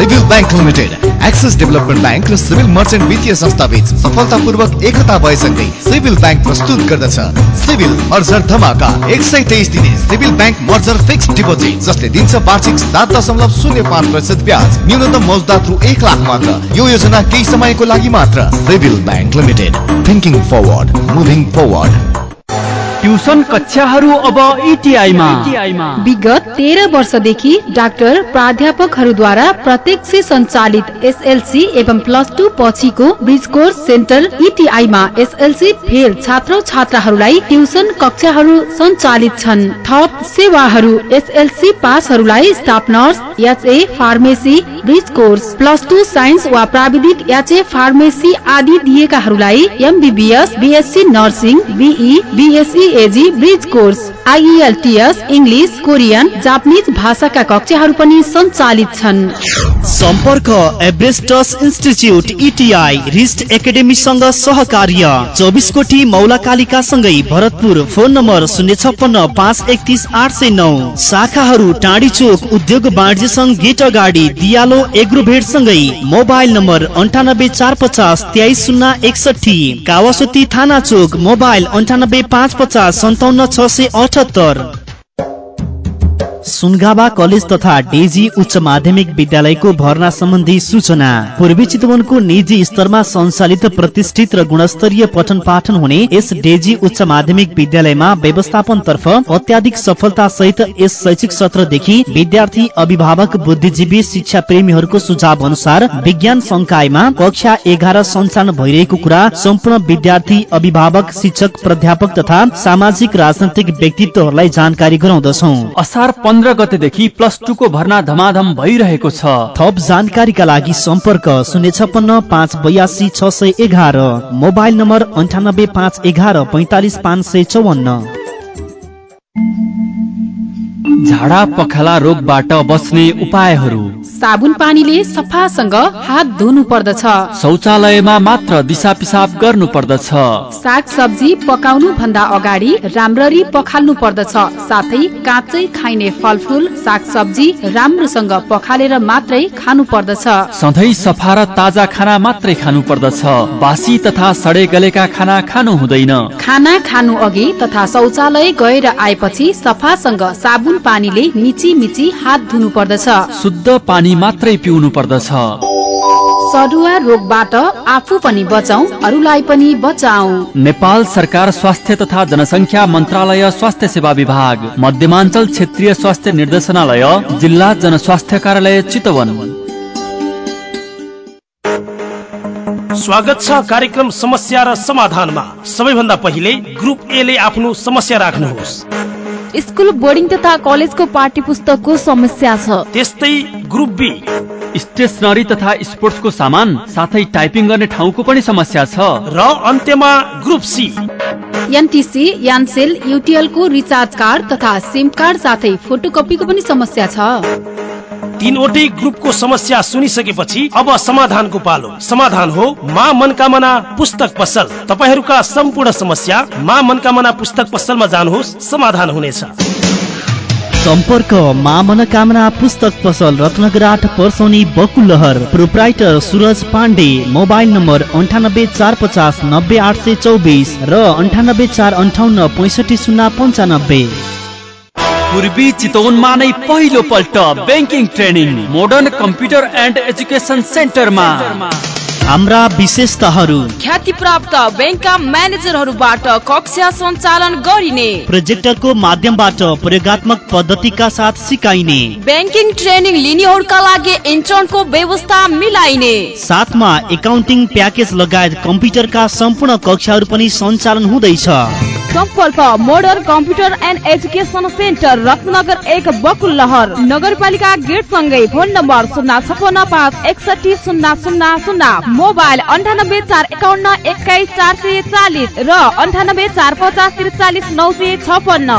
Civil Bank Limited Axis Development Bank र सिभिल मर्चेन्ट वित्तीय संस्था बीच सफलतापूर्वक एकता भएसँगै सिभिल ब्याङ्क प्रस्तुत गर्दछ। सिभिल मर्जर धमाका एक सय तेइस दिने Civil Bank merger fix deposit जसले दिन्छ वार्षिक सात दशमलव शून्य पाँच प्रतिशत ब्याज न्यूनतम मौजदा थ्रु एक लाख मात्र यो योजना केही समयको लागि मात्र Civil Bank Limited. Thinking forward moving forward tuition कक्षाहरू अब इटिआईमा। विगत तेह्र वर्षदेखि डाक्टर प्राध्यापकहरूद्वारा प्रत्यक्ष सञ्चालित एसएलसी एवं प्लस टू पछिको ब्रिज कोर्स सेन्टर इटिआईमा एसएलसी फेल छात्र छात्राहरूलाई ट्युसन कक्षाहरू सञ्चालित छन्। थप सेवाहरू SLC पासहरूलाई staff nurse HA pharmacy bridge course plus two science वा प्राविधिक एचए फार्मेसी आदि दिएकाहरूलाई MBBS BSc nursing BE BSc AG bridge course IELTS English Korean Japanese भाषाका कक्षाहरू पनि सञ्चालित छन् सम्पर्क एभरेस्टस इन्स्टिच्युट इटिआई रिस्ट एकाडेमीसँग सहकार्य चौबिस कोटी मौला कालिका सँगै भरतपुर फोन नम्बर शून्य छप्पन्न पाँच एकतिस आठ सय नौ शाखाहरू टाढी चोक उद्योग वाणिज्य सङ्घ गेट अगाडि दियालो एग्रोभेट सँगै मोबाइल नम्बर अन्ठानब्बे चार पचास तेइस शून्य एकसठी कावासोती थाना चोक मोबाइल अन्ठानब्बे पाँच पचास सन्ताउन्न छ सय अठहत्तर। सुनगावा कलेज तथा डेजी उच्च माध्यमिक विद्यालयको भर्ना सम्बन्धी सूचना। पूर्वी चितवनको निजी स्तरमा सञ्चालित प्रतिष्ठित र गुणस्तरीय पठन पाठन हुने यस डेजी उच्च माध्यमिक विद्यालयमा व्यवस्थापन तर्फ अत्याधिक सफलता सहित यस शैक्षिक सत्रदेखि विद्यार्थी अभिभावक बुद्धिजीवी शिक्षा प्रेमीहरूको सुझाव अनुसार विज्ञान संकायमा कक्षा एघार सञ्चालन भइरहेको कुरा सम्पूर्ण विद्यार्थी अभिभावक शिक्षक प्राध्यापक तथा सामाजिक राजनैतिक व्यक्तित्वहरूलाई जानकारी गराउँदछौ। असार पन्ध्र गतेदेखि प्लस टूको भर्ना धमाधम भइरहेको छ। थप जानकारीका लागि सम्पर्क शून्य छपन्न पाँच बयासी छ सय एघार। मोबाइल नम्बर अन्ठानब्बे पाँच एघार पैँतालिस पाँच सय चौवन्न। झाडा पखाला रोगबाट बच्ने उपायहरू। साबुन पानीले सफासँग हात धुनु पर्दछ शौचालयमा मात्र दिशा पिसाब गर्नु पर्दछ साग सब्जी पकाउनु भन्दा अगाडि राम्ररी पखाल्नु पर्दछ साथै काँचै खाइने फलफुल साग सब्जी राम्रोसँग पखालेर मात्रै खानु पर्दछ सधैँ सफा र ताजा खाना मात्रै खानु पर्दछ बासी तथा सडे गलेका खाना खानु हुँदैन। खाना खानु अघि तथा शौचालय गएर आएपछि सफासँग साबुन पानीले मिची मिची हात धुनु पर्दछ शुद्ध पानी मात्रै पिउनु पर्दछ सरुवा रोगबाट आफू पनि बचाउ अरूलाई पनि बचाउ। नेपाल सरकार स्वास्थ्य तथा जनसङ्ख्या मन्त्रालय स्वास्थ्य सेवा विभाग मध्यमाञ्चल क्षेत्रीय स्वास्थ्य निर्देशनालय जिल्ला जनस्वास्थ्य कार्यालय चितवन। स्वागत छ कार्यक्रम समस्या र समाधानमा। सबैभन्दा पहिले ग्रुप ए ले आफ्नो समस्या राख्नुहोस्। स्कुल बोर्डिङ तथा कलेजको पाठ्य पुस्तकको समस्या छ। त्यस्तै ग्रुप बी। स्टेसनरी तथा स्पोर्ट्सको सामान साथै टाइपिङ गर्ने ठाउँको पनि समस्या छ। र अन्त्यमा ग्रुप सी। एनटिसी यानसेल युटिएलको रिचार्ज कार्ड तथा सिम कार्ड साथै फोटोकपीको पनि समस्या छ। तीनवटै ग्रुपको समस्या सुनिसकेपछि अब समाधानको पालो। समाधान हो मा मनकामना पुस्तक पसल। तपाईँहरूका सम्पूर्ण समस्या मा मनकामना पुस्तक पसलमा जानुहोस् समाधान हुनेछ। सम्पर्क मा मनोकामना पुस्तक पसल रत्नगराट Parsauni Bakulahar proprietor Suraj Pandey mobile number अन्ठानब्बे चार पचास नब्बे आठ सय चौबिस र अन्ठानब्बे चार अन्ठाउन्न पैँसठी शून्य पन्चानब्बे। पूर्वी चितवनमा नै पहिलो पल्ट banking training modern computer and education सेन्टरमा हाम्रा विशेषताहरू। ख्याति प्राप्त ब्याङ्कका म्यानेजरहरूबाट कक्षा सञ्चालन गरिने। प्रोजेक्टरको माध्यमबाट प्रयोगात्मक पद्धतिका साथ सिकाइने। ब्याङ्किङ ट्रेनिङ लिनेहरूका लागि इन्टर्नको व्यवस्था मिलाइने। साथमा एकाउन्टिङ प्याकेज लगायत कम्प्युटरका सम्पूर्ण कक्षाहरू पनि सञ्चालन हुँदैछ। सम्पर्क modern computer and education centre Ratnanagar एक बकुलहर नगरपालिका गेट सँगै फोन नम्बर शून्य छपन्न पाँच एकसठी शून्य शून्य शून्य। मोबाइल अन्ठानब्बे चार एकाउन्न एक्काइस चार सय चालिस र अन्ठानब्बे चार पचास त्रिचालिस नौ सय छपन्न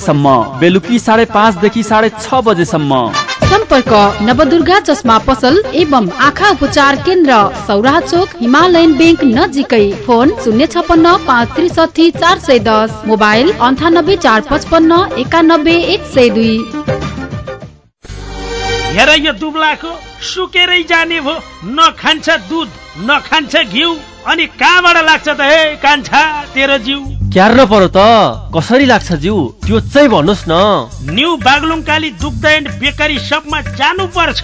बजेसम्म। बेलुकी साढे पाँचदेखि साढे छ बजेसम्म। सम्पर्क नवदुर्गा चस्मा पसल एवं आँखा उपचार केन्द्र सौराहा चोक हिमालयन ब्याङ्क नजिकै। फोन शून्य छपन्न पाँच त्रिसठी चार सय दस। मोबाइल अन्ठानब्बे चार पचपन्न एकानब्बे एक सय दुई। हेर यो दुब्लाको सुकेरै जाने भो न खान्छ दुध न खान्छ घिउ अनि कहाँबाट लाग्छ त हे कान्छा तेरो जिउ? क्यार्न पर्यो त कसरी लाग्छ जिउ? त्यो चाहिँ भन्नुहोस् न। न्यू बागलुङकाली दुग्ध एन्ड बेकरी सपमा जानु पर्छ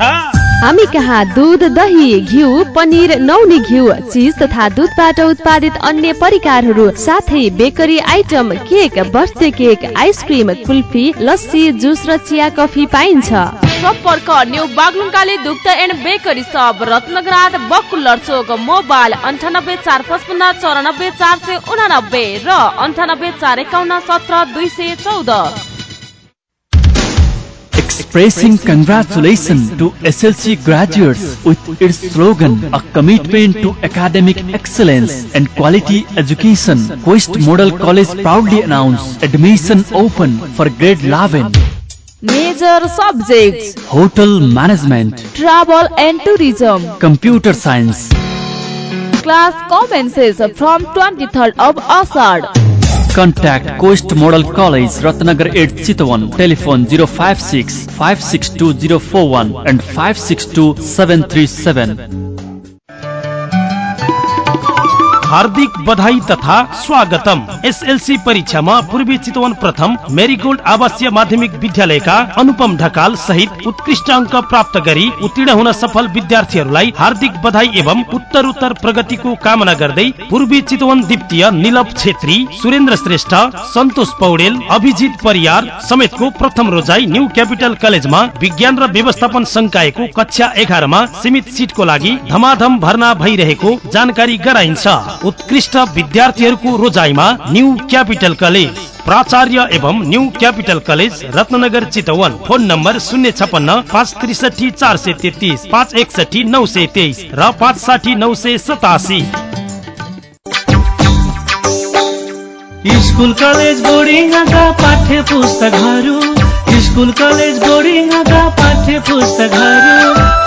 हामी कहाँ दूध दही घिउ पनिर नौनी घिउ चिज तथा दुधबाट उत्पादित अन्य परिकारहरू साथै bakery item cake birthday cake ice cream kulfi lassi juice र चिया कफी पाइन्छ। सम्पर्क न्यू बागलुङकाली दुग्ध बेकरी सब रत्नगराट बकुलर चोक मोबाइल अन्ठानब्बे चार पचपन्न चौरानब्बे चार सय उनानब्बे र अन्ठानब्बे चार एकाउन्न सत्र दुई सय चौध expressing congratulations to SLC graduates with its slogan, a commitment to academic excellence and quality education. Quest Model College proudly announced admission open for grade 11. Major subject, hotel management travel and tourism computer science class from twenty third अब असार contact coast model college Ratnanagar at Chitwan telephone zero five six five six two zero four one and five six two seven three seven हार्दिक बधाई तथा स्वागतम। SLC परीक्षामा पूर्वी चितवन प्रथम marigold आवासीय माध्यमिक विद्यालयका अनुपम ढकाल सहित उत्कृष्ट अङ्क प्राप्त गरी उत्तीर्ण हुन सफल विद्यार्थीहरूलाई हार्दिक बधाई एवं उत्तर उत्तर प्रगतिको कामना गर्दै पूर्वी चितवन द्वितीय निलभ छेत्री सुरेन्द्र श्रेष्ठ सन्तोष पौडेल अभिजित परियार समेतको प्रथम रोजाई न्यू क्यापिटल कलेजमा विज्ञान र व्यवस्थापन संकायको कक्षा एघारमा सीमित सिटको लागि धमाधम भर्ना भइरहेको जानकारी गराइन्छ। उत्कृष्ट विद्यार्थीहरूको रोजाइमा न्यू क्यापिटल कलेज। प्राचार्य एवं new capital college Ratnanagar Chitwan. Phone number शून्य छपन्न पाँच त्रिसठी चार सय तेत्तिस पाँच एकसठी नौ सय तेइस र पाँच साठी नौ सय सतासी। स्कुल कलेज बोर्डिङका पाठ्य पुस्तकहरू स्कुल कलेज बोर्डिङका पाठ्य पुस्तकहरू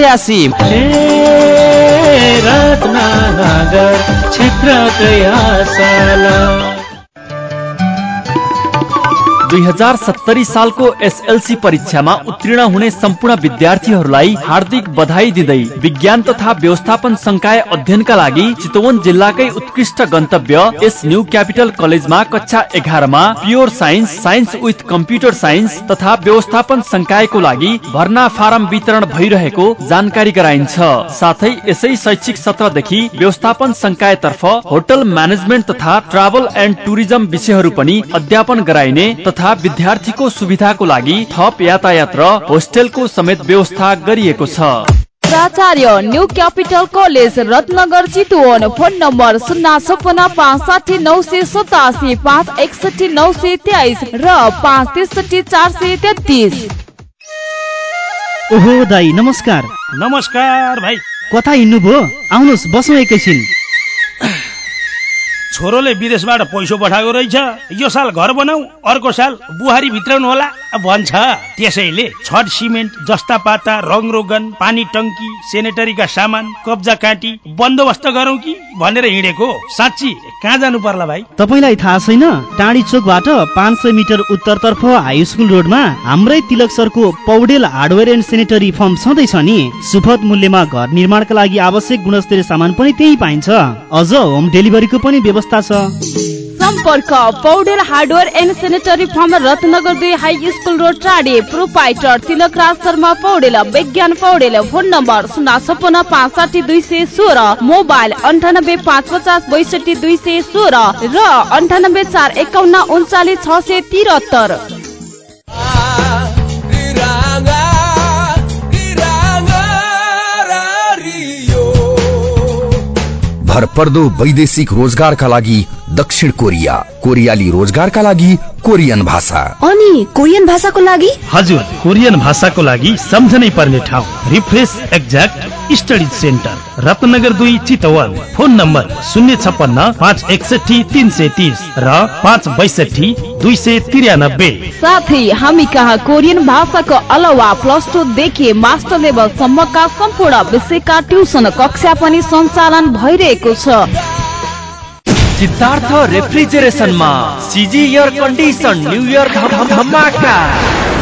छयासी हे रत्नगर क्षेत्रकै असला दुई हजार सत्तरी सालको एसएलसी परीक्षामा उत्तीर्ण हुने सम्पूर्ण विद्यार्थीहरूलाई हार्दिक बधाई दिँदै विज्ञान तथा व्यवस्थापन संकाय अध्ययनका लागि चितवन जिल्लाकै उत्कृष्ट गन्तव्य यस न्यू क्यापिटल कलेजमा कक्षा एघारमा pure science science with computer science तथा व्यवस्थापन संकायको लागि भर्ना फारम वितरण भइरहेको जानकारी गराइन्छ। साथै यसै शैक्षिक सत्रदेखि व्यवस्थापन संकायतर्फ होटल म्यानेजमेन्ट तथा ट्राभल एन्ड टुरिज्म विषयहरू पनि अध्यापन गराइने विद्यार्थीको सुविधाको लागि थप यातायात र होस्टेलको समेत व्यवस्था गरिएको छ। प्राचार्य new capital college Ratnanagar Chitwan phone number शून्य छपन्न पाँच साठी नौ सय सतासी पाँच एकसठी नौ सय तेइस र पाँच त्रिसठी चार सय तेत्तिस। ओहो दाई नमस्कार। नमस्कार भाइ। कता हिँड्नुभयो? आउनुहोस् बसौँ एकैछिन छोरोले विदेशबाट पैसो पठाएको रहेछ। यो साल घर बनाऊ अर्को साल बुहारी भित्राउनु होला। भन्छ। त्यसैले छड सिमेन्ट जस्ता पाता रङ रोगन पानी टङ्की सेनेटरीका सामान कब्जा काँटी बन्दोबस्त गरौँ कि भनेर हिँडेको? साँच्ची कहाँ जानु पर्ला भाइ? तपाईँलाई थाहा छैन टाढी चोकबाट पाँच सय मिटर उत्तरतर्फ हाई स्कुल रोडमा हाम्रै तिलक सरको Paudel hardware and sanitary firm छँदैछ नि। सुपथ मूल्यमा घर निर्माणका लागि आवश्यक गुणस्तरीय सामान पनि त्यही पाइन्छ। अझ होम डेलिभरीको पनि व्यवस्था छ। सम्पर्क Paudel hardware and sanitary firm Ratnanagar दुई हाई स्कुल रोड टाढी proprietor Tilak Raj Sharma Paudel Bigyan Paudel phone number शून्य छपन्न पाँच साठी दुई सय सोह्र मोबाइल अन्ठानब्बे पाँच पचास बैसठी दुई सय सोह्र र अन्ठानब्बे चार एकाउन्न उन्चालिस छ सय त्रिहत्तर भरपर्दो वैदेशिक रोजगारका लागि दक्षिण कोरिया कोरियाली रोजगारका लागि कोरियन भाषा। अनि कोरियन भाषाको लागि? हजुर कोरियन भाषाको लागि सम्झनै पर्ने ठाउँ। Refresh exact study centre Ratnanagar दुई चितवन। फोन नम्बर शून्य छप्पन्न पाँच एकसठी तिन सय तिस र पाँच बैसठी दुई सय त्रियानब्बे। साथै हामी कहाँ कोरियन भाषाको अलावा प्लस टू देखि मास्टर लेभल सम्मका सम्पूर्ण विषयका ट्युसन कक्षा पनि सञ्चालन भइरहेको छ। Siddhartha रेफ्रिजरेसनमा CG air condition new year धमाका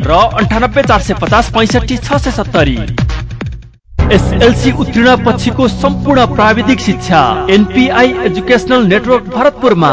र अन्ठानब्बे चार सय पचास पैँसठी छ सय सत्तरी। एसएलसी उत्तीर्ण पछिको सम्पूर्ण प्राविधिक शिक्षा एनपीआई एजुकेशनल नेटवर्क भरतपुरमा।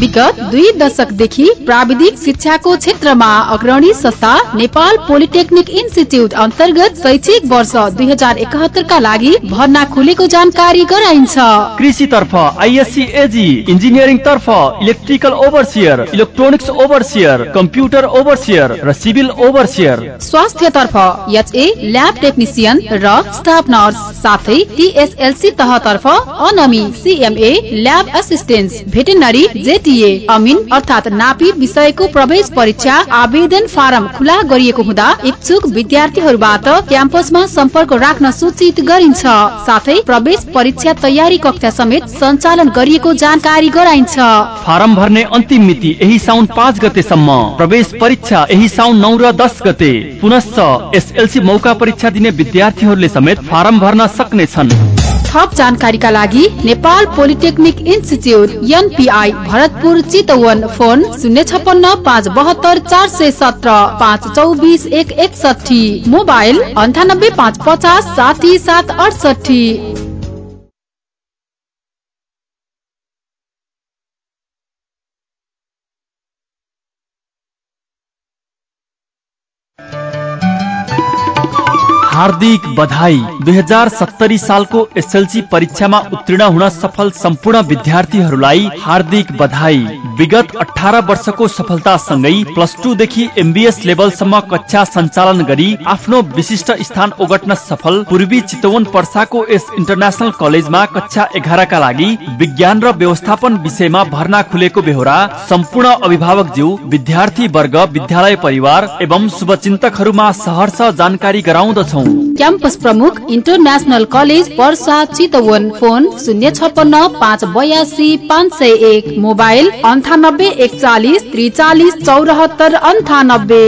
विगत दुई दशकदेखि प्राविधिक शिक्षाको क्षेत्रमा अग्रणी संस्था नेपाल पोलिटेक्निक इन्स्टिच्युट अन्तर्गत शैक्षिक वर्ष दुई हजार एकात्तरका लागि भर्ना खुलेको जानकारी गराइन्छ। कृषि तर्फ आइएससी एजी इन्जिनियरिङ तर्फ electrical overseer electronics overseer computer overseer र सिभिल ओभरसियर स्वास्थ्य तर्फ एचए ल्याब टेक्निसियन र स्टाफ नर्स साथै TSLC तहतर्फ ANM CMA lab assistance veterinary JTA अमिन अर्थात नापी विषयको प्रवेश परीक्षा आवेदन फारम खुला गरिएको हुँदा इच्छुक विद्यार्थीहरूबाट क्याम्पसमा सम्पर्क राख्न सूचित गरिन्छ। साथै प्रवेश परीक्षा तयारी कक्षा समेत सञ्चालन गरिएको जानकारी गराइन्छ। फारम भर्ने अन्तिम मिति यही साउन पाँच गतेसम्म। प्रवेश परीक्षा यही साउन नौ र दस गते। पुनश्च एसएलसी मौका परीक्षा दिने विद्यार्थीहरूले समेत फारम भर्न सक्नेछन्। थप जानकारीका लागि Nepal polytechnic institute NPI Bharatpur Chitwan phone शून्य छपन्न पाँच बहत्तर चार सय सत्र पाँच चौबिस एक एकसठी मोबाइल अन्ठानब्बे पाँच पचास साठी सात अडसठी हार्दिक बधाई। दुई हजार सत्तरी सालको एसएलसी परीक्षामा उत्तीर्ण हुन सफल सम्पूर्ण विद्यार्थीहरूलाई हार्दिक बधाई। विगत अठार वर्षको सफलतासँगै प्लस टूदेखि एमबिएस लेभलसम्म कक्षा सञ्चालन गरी आफ्नो विशिष्ट स्थान ओगट्न सफल पूर्वी चितवन पर्साको यस इन्टरनेसनल कलेजमा कक्षा एघारका लागि विज्ञान र व्यवस्थापन विषयमा भर्ना खुलेको बेहोरा सम्पूर्ण अभिभावकज्यू विद्यार्थी वर्ग विद्यालय परिवार एवं शुभचिन्तकहरूमा सहर्ष जानकारी गराउँदछौ। क्याम्पस प्रमुख international college Parsa Chitwan phone शून्य छपन्न पाँच बयासी पाँच सय एक मोबाइल अन्ठानब्बे एकचालिस त्रिचालिस चौरात्तर अन्ठानब्बे।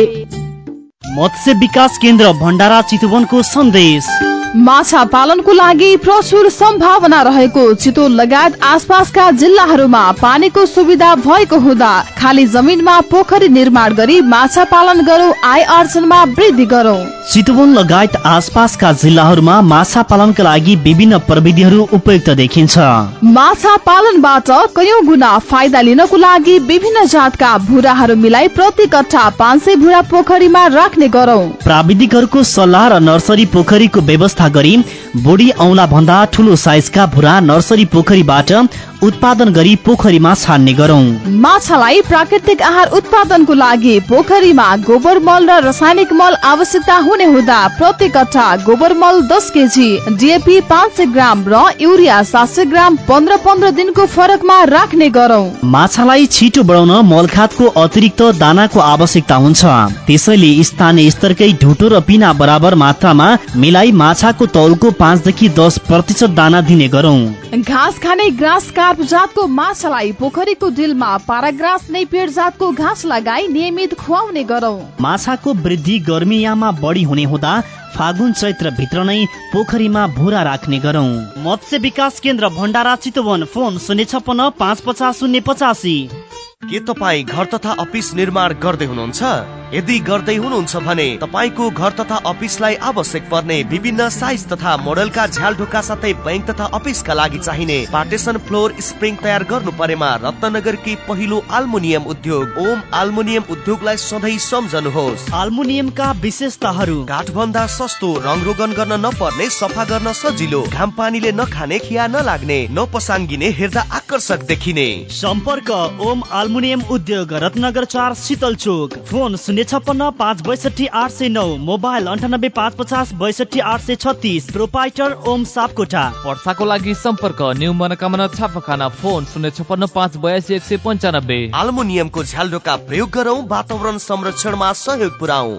मत्स्य विकास केन्द्र भण्डारा चितवनको सन्देश। माछा पालनको लागि प्रचुर सम्भावना रहेको चितवन लगायत आसपासका जिल्लाहरूमा पानीको सुविधा भएको हुँदा खाली जमिनमा पोखरी निर्माण गरी माछा पालन गरौँ आय आर्जनमा वृद्धि गरौँ। चितवन लगायत आसपासका जिल्लाहरूमा माछा पालनका लागि विभिन्न प्रविधिहरू उपयुक्त देखिन्छ। माछा पालनबाट कयौं गुणा फाइदा लिनको लागि विभिन्न जातका भुराहरू मिलाई प्रति कट्ठा पाँच सय भुरा पोखरीमा राख्ने गरौँ। प्राविधिकहरूको सल्लाह र नर्सरी पोखरीको व्यवस्था गरी बोडी औंला भन्दा ठूलो साइजका भुरा नर्सरी पोखरीबाट उत्पादन गरी पोखरीमा छान्ने गरौं। माछालाई प्राकृतिक आहार उत्पादनको लागि पोखरीमा गोबर मल र रासायनिक मल आवश्यकता हुने हुँदा प्रति कट्ठा गोबर मल दस केजी डिएपी पाँच सय ग्राम र युरिया सात सय ग्राम पन्ध्र पन्ध्र दिनको फरकमा राख्ने गरौं। माछालाई छिटो बढाउन मलखातको अतिरिक्त दानाको आवश्यकता हुन्छ। त्यसैले स्थानीय स्तरकै ढुटो र पिना बराबर मात्रामा मिलाई माछाको तौलको पाँचदेखि दस प्रतिशत दाना दिने गरौं। घाँस खाने ग्रास कार्प जातको माछालाई पोखरीको डिलमा पाराग्रास नैपेड जातको घाँस लगाई नियमित खुवाउने गरौं। माछाको वृद्धि गर्मीयाममा बढी हुने हुँदा फागुन चैत्र भित्र नै पोखरीमा भुरा राख्ने गरौं। मत्स्य विकास केन्द्र भण्डारा चितवन फोन शून्य छपन्न पाँच पचास शून्य पचासी। के तपाईँ घर तथा अफिस निर्माण गर्दै हुनुहुन्छ? यदि गर्दै हुनुहुन्छ भने तपाईँको घर तथा अफिसलाई आवश्यक पर्ने विभिन्न साइज तथा मोडलका झ्याल ढोका साथै बैंक तथा अफिसका लागि चाहिने पार्टेसन फ्लोर स्प्रिङ तयार गर्नु परेमा रत्नगरकी पहिलो आल्मुनियम उद्योग ओम आल्मुनियम उद्योगलाई सधैँ सम्झनुहोस्। आल्मुनियमका विशेषताहरू। काठ भन्दा सस्तो रङ रोगन गर्न नपर्ने सफा गर्न सजिलो घाम पानीले नखाने खिया नलाग्ने नपसाङ्गिने हेर्दा आकर्षक देखिने। सम्पर्क ओम आल्मुनियम उद्योग रत्नगर चार शीतल चोक। फोन शून्य छप्पन्न पाँच बैसठी आठ सय नौ। मोबाइल अन्ठानब्बे पाँच पचास बैसठी आठ सय छत्तिस। प्रोपाइटर ओम सापकोटा। वर्षाको लागि सम्पर्क न्यू मनोकामना छापाखाना फोन शून्य छप्पन्न पाँच बयासी एक सय पन्चानब्बे। आल्मुनियमको झ्यालडोका प्रयोग गरौँ वातावरण संरक्षणमा सहयोग पुऱ्याउ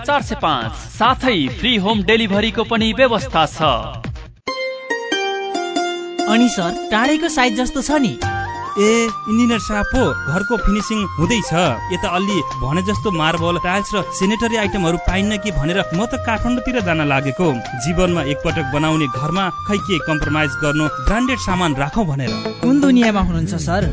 चार सय पाँच। साथै फ्री होम डेलिभरीको पनि व्यवस्था छ। अनि सर टाढैको साइज जस्तो छ नि। ए इन्जिनियर साहब पो घरको फिनिसिङ हुँदैछ। यता अलि भने जस्तो मार्बल टाइल्स र सेनेटरी आइटमहरू पाइन्न कि भनेर म त काठमाडौँतिर जान लागेको। जीवनमा एकपटक बनाउने घरमा खै के कम्प्रोमाइज गर्नु ब्रान्डेड सामान राखौँ भनेर। कुन दुनियाँमा हुनुहुन्छ सर?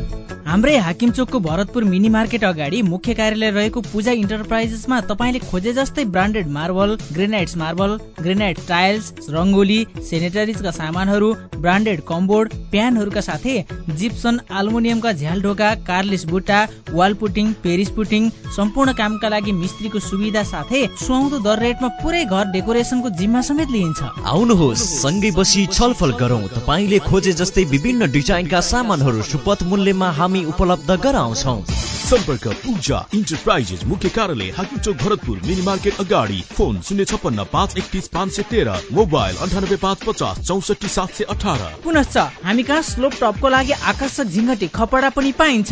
हाम्रै हाकिम चोकको भरतपुर मिनी मार्केट अगाडि मुख्य कार्यालय रहेको पूजा इन्टरप्राइजेसमा तपाईँले खोजे जस्तै branded marble granites marble granite tiles Rangoli सेनेटरिजका सामानहरू ब्रान्डेड कम्बोर्ड प्यानहरूका साथै जिप्सन आल्मुनियमका झ्याल ढोका कार्लिस बुट्टा वाल पुटिङ पेरिस पुटिङ सम्पूर्ण कामका लागि मिस्त्रीको सुविधा साथै सुहाउँदो दर रेटमा पुरै घर डेकोरेसनको जिम्मा समेत लिइन्छ। आउनुहोस् सँगै बसी छलफल गरौँ। तपाईँले खोजे जस्तै विभिन्न डिजाइनका सामानहरू सुपथ मूल्यमा हामी उपलब्ध गराउँछौ। सम्पर्क पूजा इन्टरप्राइजेस मुख्य कार्यालय हाकिम चोक भरतपुर मिनी मार्केट अगाडि। फोन शून्य छप्पन्न पाँच एकतिस पाँच सय तेह्र मोबाइल अन्ठानब्बे पाँच पचास चौसठी सात सय अठार। पुनश्च हामी कहाँ स्लोप टपको लागि आकर्षक झिङ्गटी खपडा पनि पाइन्छ।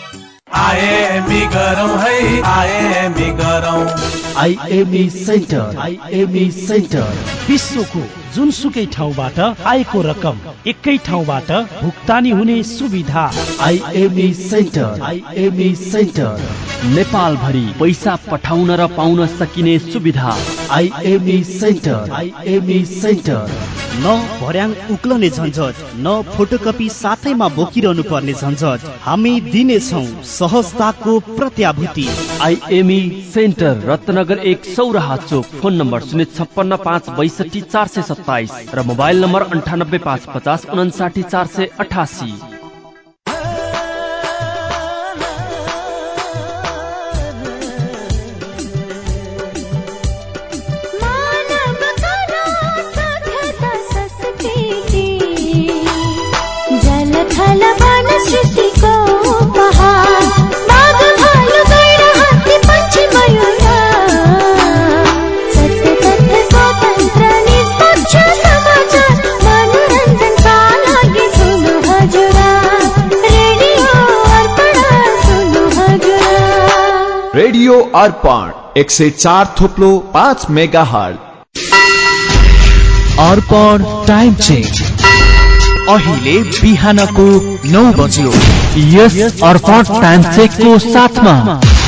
आइएमई गरौँ है। आइएमई गरौँ। IME center IME center. विश्वको जुनसुकै ठाउँबाट आएको रकम एकै ठाउँबाट भुक्तानी हुने सुविधा। IME center IME center. Nepal भरि पैसा पठाउन र पाउन सकिने सुविधा। IME center IME center. न भर्याङ उक्लने झन्झट न फोटोकपी साथैमा बोकिरहनु पर्ने झन्झट। हामी दिनेछौ सहजताको प्रत्याभूति। आइएमई सेन्टर रत्नगर एक सौराहा चोक फोन नम्बर शून्य छप्पन्न पाँच बैसठी चार सय सत्ताइस र मोबाइल नम्बर अन्ठानब्बे पाँच पचास उनासाठी चार सय अठासी। सृष्टिको रेडियो अर्पण एक सय चार थोप्लो पाँच मेगा हल अर्पण टाइम चेन्ज। अहिले बिहानको नौ बज्यो। यस अर्पण टाइम चेकको साथमा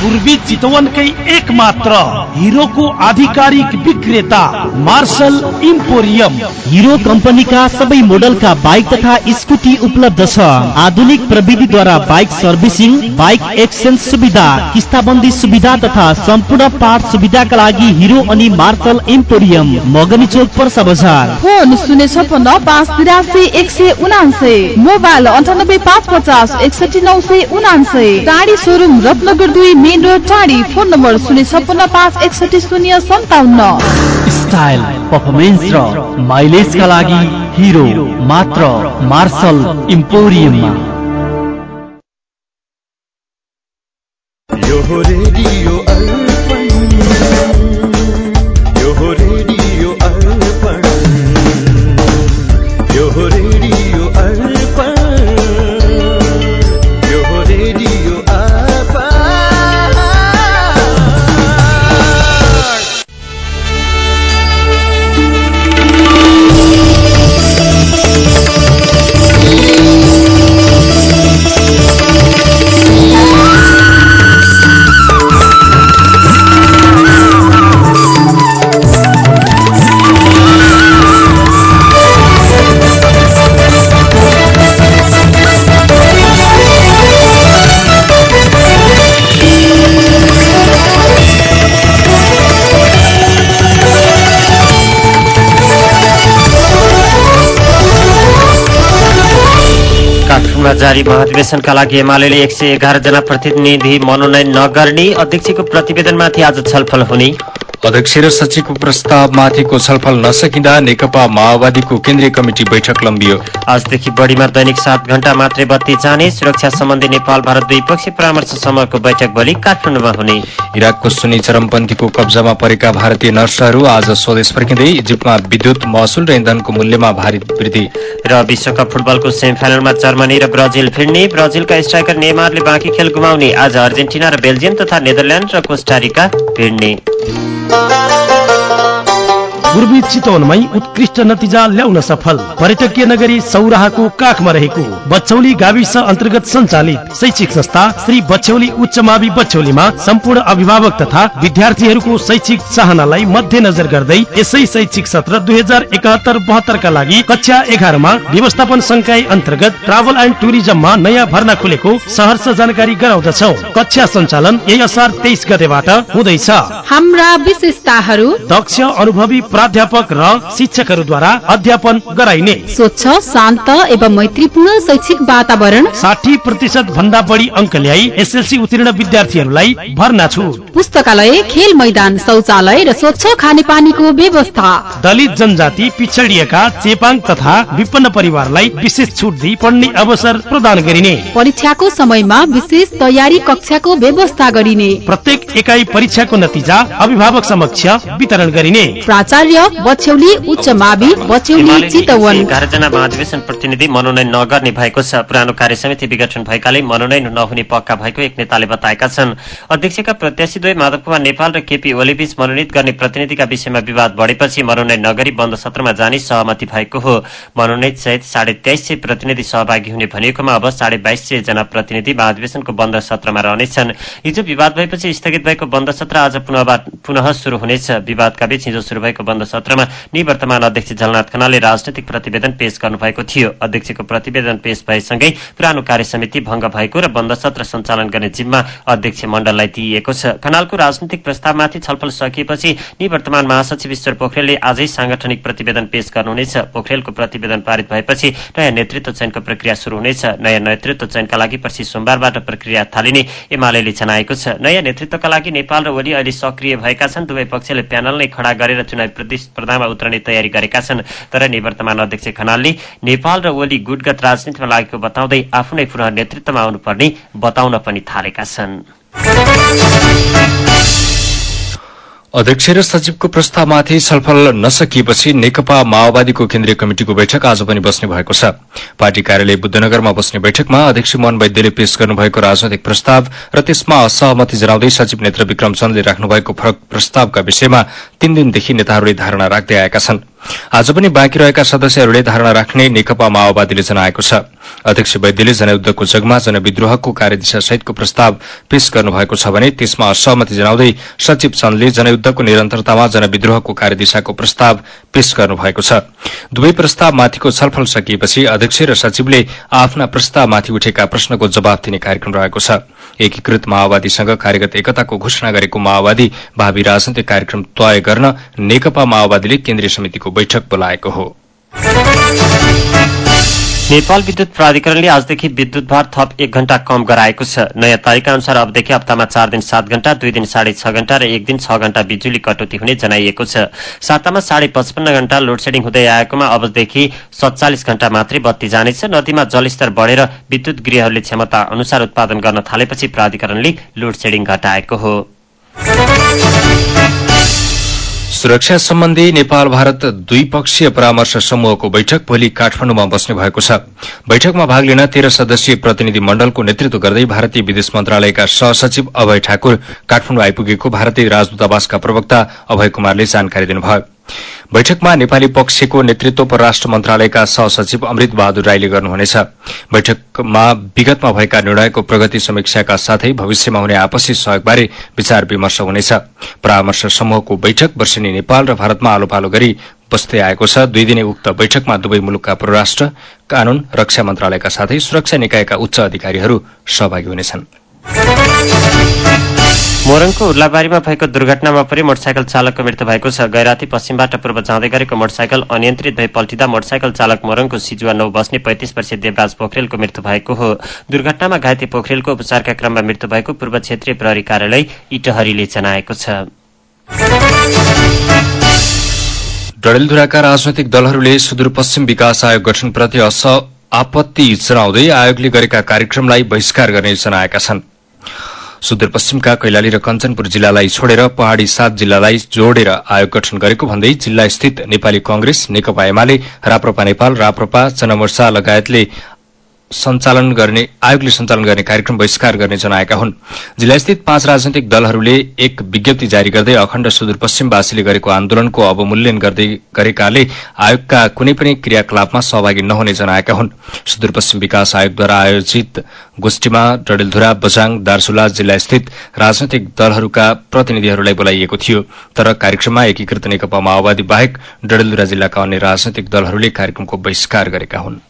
पूर्वी चितवनकै एक मात्र हिरोको आधिकारिक विक्रेता मार्शल इम्पोरियम। हिरो कम्पनीका सबै मोडलका बाइक तथा स्कुटी उपलब्ध छ। आधुनिक प्रविधिद्वारा बाइक सर्भिसिङ बाइक एक्सचेन्ज सुविधा किस्ताबन्दी सुविधा तथा सम्पूर्ण पार्ट सुविधाका लागि हिरो अनि मार्शल इम्पोरियम मगनी चोक पर्सा बजार। फोन शून्य छप्पन्न पाँच तिरासी एक सय उनान्सय मोबाइल अन्ठानब्बे पाँच पचास एकसठी नौ सय उनान्सय टाढी सोरुम रत्नगर दुई मेन रोड टाढी फोन नम्बर शून्य छप्पन्न पाँच एकसठी शून्य सन्ताउन्न। स्टाइल पर्फर्मेन्स र माइलेजका लागि हिरो मात्र मार्शल इम्पोरियममा जारी महाधिवेशनका लागि एमाले एक सय एघार जना प्रतिनिधि मनोनयन नगर्ने अध्यक्षको प्रतिवेदनमाथि आज छलफल हुने। अध्यक्ष र सचिवको प्रस्तावमाथिको छलफल नसकिँदा नेकपा माओवादीको केन्द्रीय कमिटी बैठक लम्बियो। आजदेखि बढीमा दैनिक सात घण्टा मात्रै बत्ती जाने सुरक्षा सम्बन्धी नेपाल भारत द्विपक्षीय परामर्श समूहको बैठक भोलि काठमाडौँमा हुने। इराकको सुन्नी चरमपन्थीको कब्जामा परेका भारतीय नर्सहरू आज स्वदेश फर्किँदै इजिप्टमा विद्युत महसुल र इन्धनको मूल्यमा भारी वृद्धि। र विश्वकप फुटबलको सेमिफाइनलमा जर्मनी र ब्राजिल भिड्ने ब्राजिलका स्ट्राइकर नेमारले बाँकी खेल गुमाउने आज अर्जेन्टिना र बेल्जियम तथा नेदरल्याण्ड र कोस्टारिका भिड्ने Música पूर्वी चितवनमै उत्कृष्ट नतिजा ल्याउन सफल। पर्यटकीय नगरी सौराहाको काखमा रहेको बछौली गाविस अन्तर्गत सञ्चालित शैक्षिक संस्था श्री बछौली उच्च मावि बछौलीमा सम्पूर्ण अभिभावक तथा विद्यार्थीहरूको शैक्षिक चाहनालाई मध्यनजर गर्दै यसै शैक्षिक सत्र दुई हजार एकात्तर बहत्तरका लागि कक्षा एघारमा व्यवस्थापन संकाय अन्तर्गत ट्राभल एन्ड टुरिज्ममा नयाँ भर्ना खुलेको सहर्ष जानकारी गराउँदछौ। कक्षा सञ्चालन यही असार तेइस गतेबाट हुँदैछ। हाम्रा विशेषताहरू दक्ष अनुभवी प्राध्यापक र शिक्षकहरूद्वारा अध्यापन गराइने। स्वच्छ शान्त एवं मैत्रीपूर्ण शैक्षिक वातावरण। साठी प्रतिशत भन्दा बढी अङ्क ल्याई एसएलसी उत्तीर्ण विद्यार्थीहरूलाई भर्ना छुट पुस्तकालय खेल मैदान शौचालय र स्वच्छ खानेपानीको व्यवस्था। दलित जनजाति पिछडिएका चेपाङ तथा विपन्न परिवारलाई विशेष छुट दिई पढ्ने अवसर प्रदान गरिने। परीक्षाको समयमा विशेष तयारी कक्षाको व्यवस्था गरिने। प्रत्येक एकाइ परीक्षाको नतिजा अभिभावक समक्ष वितरण गरिने। प्राचार्य बछ्यौली उच्च मावि बछ्यौली चितवन। एघारजना महाधिवेशन प्रतिनिधि मनोनयन नगर्ने भएको छ। पुरानो कार्य समिति विघटन भएकाले मनोनयन नहुने पक्का भएको एक नेताले बताएका छन्। अध्यक्षका प्रत्याशीद्वय माधव कुमार नेपाल र केपी ओलीबीच मनोनित गर्ने प्रतिनिधिका विषयमा विवाद बढेपछि मनोनयन नगरी बन्द सत्रमा जाने सहमति भएको हो। मनोनयन सहित साढे तेइस सय प्रतिनिधि सहभागी हुने भनिएकोमा अब साढे बाइस सय जना प्रतिनिधि महाधिवेशनको बन्द सत्रमा रहनेछन्। हिजो विवाद भएपछि स्थगित भएको बन्द सत्र आज पुनः पुनः शुरू हुनेछ। विवादका बीच हिजो शुरू भएको बन्द बन्द सत्रमा निवर्तमान अध्यक्ष झलनाथ खनालले राजनैतिक प्रतिवेदन पेश गर्नुभएको थियो। अध्यक्षको प्रतिवेदन पेश भएसँगै पुरानो कार्य समिति भंग भएको र बन्द सत्र सञ्चालन गर्ने जिम्मा अध्यक्ष मण्डललाई दिइएको छ। खनालको राजनैतिक प्रस्तावमाथि छलफल सकिएपछि निवर्तमान महासचिव ईश्वर पोखरेलले आजै सांगठनिक प्रतिवेदन पेश गर्नुहुनेछ। पोखरेलको प्रतिवेदन पारित भएपछि नयाँ नेतृत्व चयनको प्रक्रिया शुरू हुनेछ। नयाँ नेतृत्व चयनका लागि पर्सि सोमबारबाट प्रक्रिया थालिने एमाले जनाएको छ। नयाँ नेतृत्वका लागि नेपाल र ओली अहिले सक्रिय भएका छन्। दुवै पक्षले प्यानल नै खडा गरेर चुनावी प्रतिस्पर्धामा उत्रने तयारी गरेका छन्। तर निवर्तमान अध्यक्ष खनालले नेपाल र ओली गुटगत राजनीतिमा लागेको बताउँदै आफू नै पुनः नेतृत्वमा आउनुपर्ने बताउन पनि थालेका छन्। अध्यक्ष र सचिवको प्रस्तावमाथि छलफल नसकिएपछि नेकपा माओवादीको केन्द्रीय कमिटिको बैठक आज पनि बस्ने भएको छ। पार्टी कार्यालय बुद्धनगरमा बस्ने बैठकमा अध्यक्ष मोहन वैद्यले पेश गर्नुभएको राजनैतिक प्रस्ताव र त्यसमा असहमति जनाउँदै सचिव नेत्र विक्रम चन्दले राख्नुभएको फरक प्रस्तावका विषयमा तीन दिनदेखि नेताहरूले धारणा राख्दै आएका छन्। आज पनि बाँकी रहेका सदस्यहरूले धारणा राख्ने नेकपा माओवादीले जनाएको छ। अध्यक्ष वैद्यले जनयुद्धको जगमा जनविद्रोहको कार्यदिशा सहितको प्रस्ताव पेश गर्नुभएको छ भने त्यसमा असहमति जनाउँदै सचिव चन्दले जनयुद्धको निरन्तरतामा जनविद्रोहको कार्यदिशाको प्रस्ताव पेश गर्नुभएको छ। दुवै प्रस्तावमाथिको छलफल सकिएपछि अध्यक्ष र सचिवले आफ्ना प्रस्तावमाथि उठेका प्रश्नको जवाब दिने कार्यक्रम रहेको छ। एकीकृत माओवादीसँग कार्यगत एकताको घोषणा गरेको माओवादी भावी राजनैतिक कार्यक्रम तय गर्न नेकपा माओवादीले केन्द्रीय समितिको बैठक बोलाएको हो। नेपाल विद्युत प्राधिकरणले आजदेखि विद्युत भार थप एक घण्टा कम गराएको छ। नयाँ तारिका अनुसार अबदेखि हप्तामा चार दिन सात घण्टा दुई दिन साढे छ घण्टा र एक दिन छ घण्टा बिजुली कटौती हुने जनाइएको छ। सातामा साढे पचपन्न घण्टा लोडसेडिङ हुँदै आएकोमा अबदेखि सत्तालिस घण्टा मात्रै बत्ती जानेछ। नदीमा जलस्तर बढेर विद्युत गृहहरूले क्षमता अनुसार उत्पादन गर्न थालेपछि प्राधिकरणले लोडसेडिङ घटाएको हो। सुरक्षा सम्बन्धी नेपाल भारत द्विपक्षीय परामर्श समूहको बैठक भोलि काठमाडौँमा बस्ने भएको छ। बैठकमा भाग लिन तेह्र सदस्यीय प्रतिनिधि मण्डलको नेतृत्व गर्दै भारतीय विदेश मन्त्रालयका सहसचिव अभय ठाकुर काठमाडौँ आइपुगेको भारतीय राजदूतावासका प्रवक्ता अभय कुमारले जानकारी दिनुभयो। बैठकमा नेपाली पक्षको नेतृत्व परराष्ट्र मन्त्रालयका सहसचिव अमृत बहादुर राईले गर्नुहुनेछ। बैठकमा विगतमा भएका निर्णयको प्रगति समीक्षाका साथै भविष्यमा हुने आपसी सहयोगबारे विचार विमर्श हुनेछ। परामर्श समूहको बैठक वर्षेनी नेपाल र भारतमा आलो पालो गरी बस्दै आएको छ। दुई दिने उक्त बैठकमा दुवै मुलुकका परराष्ट्र कानून रक्षा मन्त्रालयका साथै सुरक्षा निकायका उच्च अधिकारीहरू सहभागी हुनेछन्। मोरङको उर्लाबारीमा भएको दुर्घटनामा परि मोटरसाइकल चालकको मृत्यु भएको छ। गैराती पश्चिमबाट पूर्व जाँदै गरेको मोटरसाइकल अनियन्त्रित भई पल्टिँदा मोटरसाइकल चालक मोरङको सिजुवा नौ बस्ने पैंतिस वर्षीय देवराज पोखरेलको मृत्यु भएको हो। दुर्घटनामा घाइते पोखरेलको उपचारका क्रममा मृत्यु भएको पूर्व क्षेत्रीय प्रहरी कार्यालय इटहरीले जनाएको छ। डडेलधुराका राजनैतिक दलहरूले सुदूरपश्चिम विकास आयोग गठनप्रति अस आपत्ति जनाउँदै आयोगले गरेका कार्यक्रमलाई बहिष्कार गर्ने जनाएका छन्। सुदूरपश्चिमका कैलाली र कञ्चनपुर जिल्लालाई छोडेर पहाड़ी सात जिल्लालाई जोडेर आयोग गठन गरेको भन्दै जिल्ला स्थित नेपाली कंग्रेस नेकपा एमाले राप्रपा नेपाल राप्रपा जनमोर्चा लगायतले सञ्चालन गर्ने आयोगले सञ्चालन गर्ने कार्यक्रम बहिष्कार गर्ने जनाएका हुन्। जिल्लास्थित पाँच राजनैतिक दलहरूले एक विज्ञप्ति जारी गर्दै अखण्ड सुदूरपश्चिमवासीले गरेको आन्दोलनको अवमूल्यन गर्दै गरेकाले आयोगका कुनै पनि क्रियाकलापमा सहभागी नहुने जनाएका हुन्। सुदूरपश्चिम विकास आयोगद्वारा आयोजित गोष्ठीमा डडेलधुरा बजाङ दार्चुला जिल्लास्थित राजनैतिक दलहरूका प्रतिनिधिहरूलाई बोलाइएको थियो। तर कार्यक्रममा एकीकृत नेकपा माओवादी बाहेक डडेलधुरा जिल्लाका अन्य राजनैतिक दलहरूले कार्यक्रमको बहिष्कार गरेका हुन्।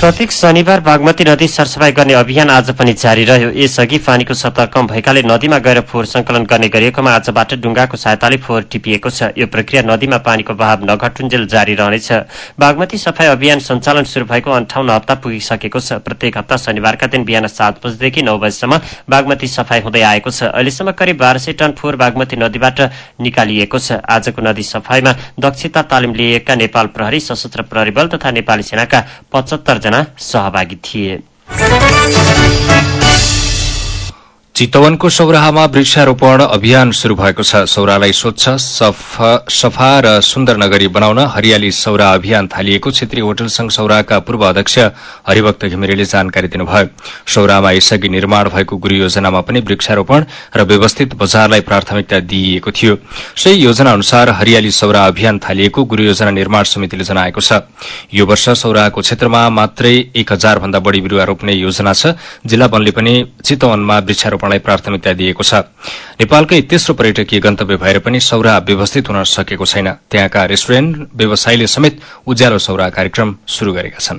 प्रत्येक शनिबार बागमती नदी सरसफाई गर्ने अभियान आज पनि जारी रह्यो। यसअघि पानीको सतह कम भएकाले नदीमा गएर फोहोर संकलन गर्ने गरिएकोमा आजबाट डुङ्गाको सहायताले फोहोर टिपिएको छ। यो प्रक्रिया नदीमा पानीको बहाव नघटुन्जेल जारी रहनेछ। बागमती सफाई अभियान सञ्चालन शुरू भएको अन्ठाउन्न हप्ता पुगिसकेको छ। प्रत्येक हप्ता शनिबारका दिन बिहान सात बजेदेखि नौ बजेसम्म बागमती सफाई हुँदै आएको छ। अहिलेसम्म करिब बाह्र सय टन फोहोर बागमती नदीबाट निकालिएको छ। आजको नदी सफाईमा दक्षता तालिम लिएका नेपाल प्रहरी सशस्त्र प्रहरी बल तथा नेपाली सेनाका पचहत्तर सहभागी थिए। चितवनको सौराहामा वृक्षारोपण अभियान शुरू भएको छ। सौरालाई स्वच्छ सफा र सुन्दर नगरी बनाउन हरियाली सौरा अभियान थालिएको क्षेत्रीय होटल संघ सौराका पूर्व अध्यक्ष हरिभक्त घिमिरेले जानकारी दिनुभयो। सौरामा यसअघि निर्माण भएको गुरु योजनामा पनि वृक्षारोपण र व्यवस्थित बजारलाई प्राथमिकता दिइएको थियो। सोही योजना अनुसार हरियाली सौरा अभियान थालिएको गुरु योजना निर्माण समितिले जनाएको छ। यो वर्ष सौराहाको क्षेत्रमा मात्रै एक हजार भन्दा बढ़ी बिरूवा रोप्ने योजना छ। जिल्ला वनले पनि चितवनमा वृक्षारोपण निर्माणलाई प्राथमिकता दिएको छ। नेपालकै तेस्रो पर्यटकीय गन्तव्य भएर पनि सौरा व्यवस्थित हुन सकेको छैन। त्यहाँका रेस्टुरेन्ट व्यवसायीले समेत उज्यालो सौरा कार्यक्रम शुरू गरेका छन्।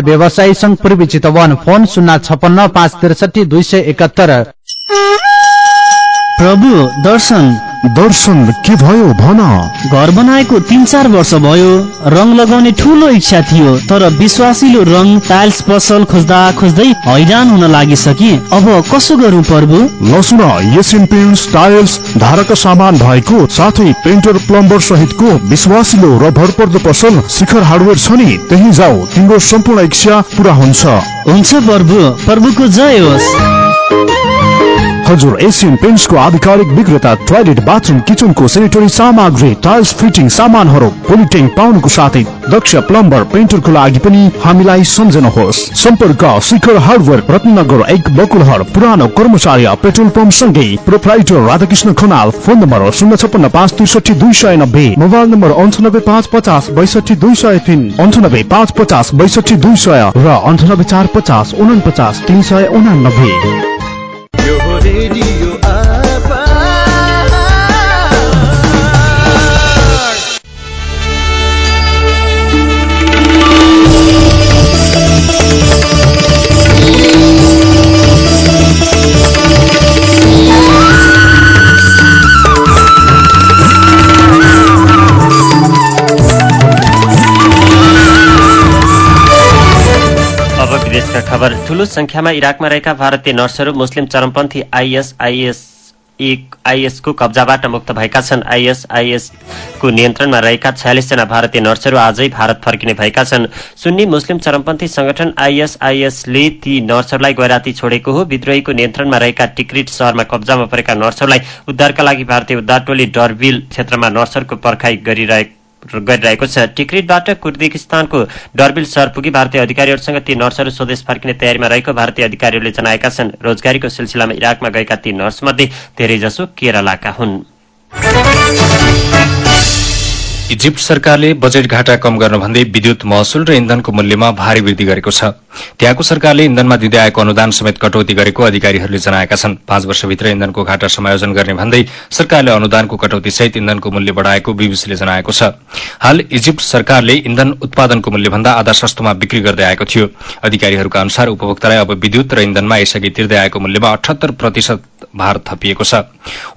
व्यवसायी संघ पूर्वी चितवन फोन शून्य छपन्न पाँच त्रिसठी दुई सय एकात्तर प्रभु दर्शन। दर्शन के भयो भन। घर बनाएको तिन चार वर्ष भयो रङ लगाउने ठुलो इच्छा थियो तर विश्वासिलो रङ टाइल्स पसल खोज्दा खोज्दै हैरान हुन लागिसके। अब कसो गरौँ प्रभु? लसुन एसियन पेन्ट्स टाइल्स धारक सामान भएको साथै पेन्टर प्लम्बर सहितको विश्वासिलो र भरपर्दो पसल शिखर हार्डवेयर छ नि त्यही जाऊ तिम्रो सम्पूर्ण इच्छा पूरा हुन्छ। हुन्छ प्रभु प्रभुको जय होस्। हजुर एसियन पेन्ट्सको आधिकारिक विक्रेता टोयलेट बाथरुम किचनको सेनिटरी सामग्री टाइल्स फिटिङ सामानहरू पोलिटेङ पाउनुको साथै दक्ष प्लम्बर पेन्टरको लागि पनि हामीलाई सम्झनुहोस्। सम्पर्क शिखर हार्डवेयर रत्नगर एक बकुलहर पुरानो कर्मचारी पेट्रोल पम्प सँगै proprietor Radhakrishna Khanal phone number शून्य छप्पन्न पाँच त्रिसठी दुई सय नब्बे मोबाइल नम्बर अन्ठानब्बे पाँच पचास बैसठी दुई सय तिन अन्ठानब्बे पाँच पचास बैसठी दुई सय र अन्ठानब्बे चार पचास उनपचास तिन सय उनानब्बे। यो रेडियो विदेशका खबर। ठूलो संख्यामा इराकमा रहेका भारतीय नर्सहरू मुस्लिम चरमपन्थी आइएसआइएस आइएसको कब्जाबाट मुक्त भएका छन्। आइएसआइएस को नियन्त्रणमा रहेका छयालिस जना भारतीय नर्सहरू आजै भारत फर्किने भएका छन्। सुन्नी मुस्लिम चरमपन्थी संगठन आइएसआइएसले ती नर्सहरूलाई गैराती छोडेको हो। विद्रोहीको नियन्त्रणमा रहेका टिक्रिट शहरमा कब्जामा परेका नर्सहरूलाई उद्धारका लागि भारतीय उद्धार टोली डरबिल क्षेत्रमा नर्सहरूको पर्खाई गरिरहेको गरिरहेको छ। टिक्रिटबाट कुर्दिस्तानको डरबिल सहर पुगी भारतीय अधिकारीहरूसँग ती नर्सहरू स्वदेश फर्किने तयारीमा रहेको भारतीय अधिकारीहरूले जनाएका छन्। रोजगारीको सिलसिलामा इराकमा गएका ती नर्समध्ये धेरैजसो केरलाका हुन्। इजिप्ट सरकारले बजेट घाटा कम गर्न भन्दै विद्युत महसुल र इन्धनको मूल्यमा भारी वृद्धि गरेको छ। त्यहाँको सरकारले इन्धनमा दिँदै आएको अनुदान समेत कटौती गरेको अधिकारीहरूले जनाएका छन्। पाँच वर्षभित्र इन्धनको घाटा समायोजन गर्ने भन्दै सरकारले अनुदानको कटौती सहित इन्धनको मूल्य बढ़ाएको बीबीसीले जनाएको छ। हाल इजिप्ट सरकारले इन्धन उत्पादनको मूल्यभन्दा आधा सस्तोमा बिक्री गर्दै आएको थियो। अधिकारीहरूका अनुसार उपभोक्तालाई अब विद्युत र इन्धनमा यसअघि तिर्दै आएको मूल्यमा अठहत्तर प्रतिशत भार थपिएको छ।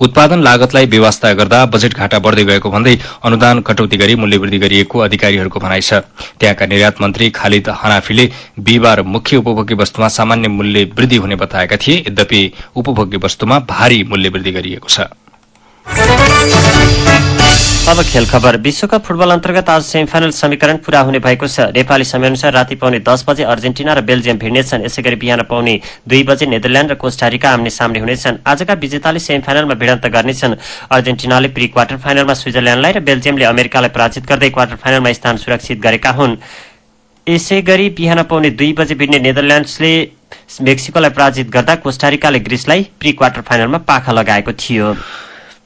उत्पादन लागतलाई व्यवस्था गर्दा बजेट घाटा बढ्दै गएको भन्दै अनुदान कटौती गरी मूल्य वृद्धि गरिएको अधिकारीहरूको भनाइ छ। त्यहाँका निर्यात मन्त्री खालिद हनाफीले बिहिबार मुख्य उपभोग्य वस्तुमा सामान्य मूल्य वृद्धि हुने बताएका थिए यद्यपि उपभोग्य वस्तुमा भारी मूल्य वृद्धि गरिएको छ। अब खेल खबर विश्वकप फुटबल अन्तर्गत आज सेमिफाइनल समीकरण पूरा हुने भएको छ। नेपाली समयअनुसार राति पाउने दस बजे अर्जेन्टिना र बेल्जियम भिड्नेछन्। यसै गरी बिहान पाउने दुई बजे नेदरल्याण्ड र कोस्टारिका आम्ने सामने हुनेछन्। आजका विजेताले सेमिफाइनलमा भिडन्त गर्नेछन्। अर्जेन्टिनाले प्री क्वार्टर फाइनलमा स्विजरल्याण्डलाई र बेल्जियमले अमेरिकालाई पराजित गर्दै क्वार्टर फाइनलमा स्थान सुरक्षित गरेका हुन्। यसै गरी बिहान पाउने दुई बजे भिड्ने नेदरल्याण्ड्सले मेक्सिकोलाई पराजित गर्दा कोस्टारिकाले ग्रिसलाई प्री क्वार्टर फाइनलमा पाखा लगाएको थियो।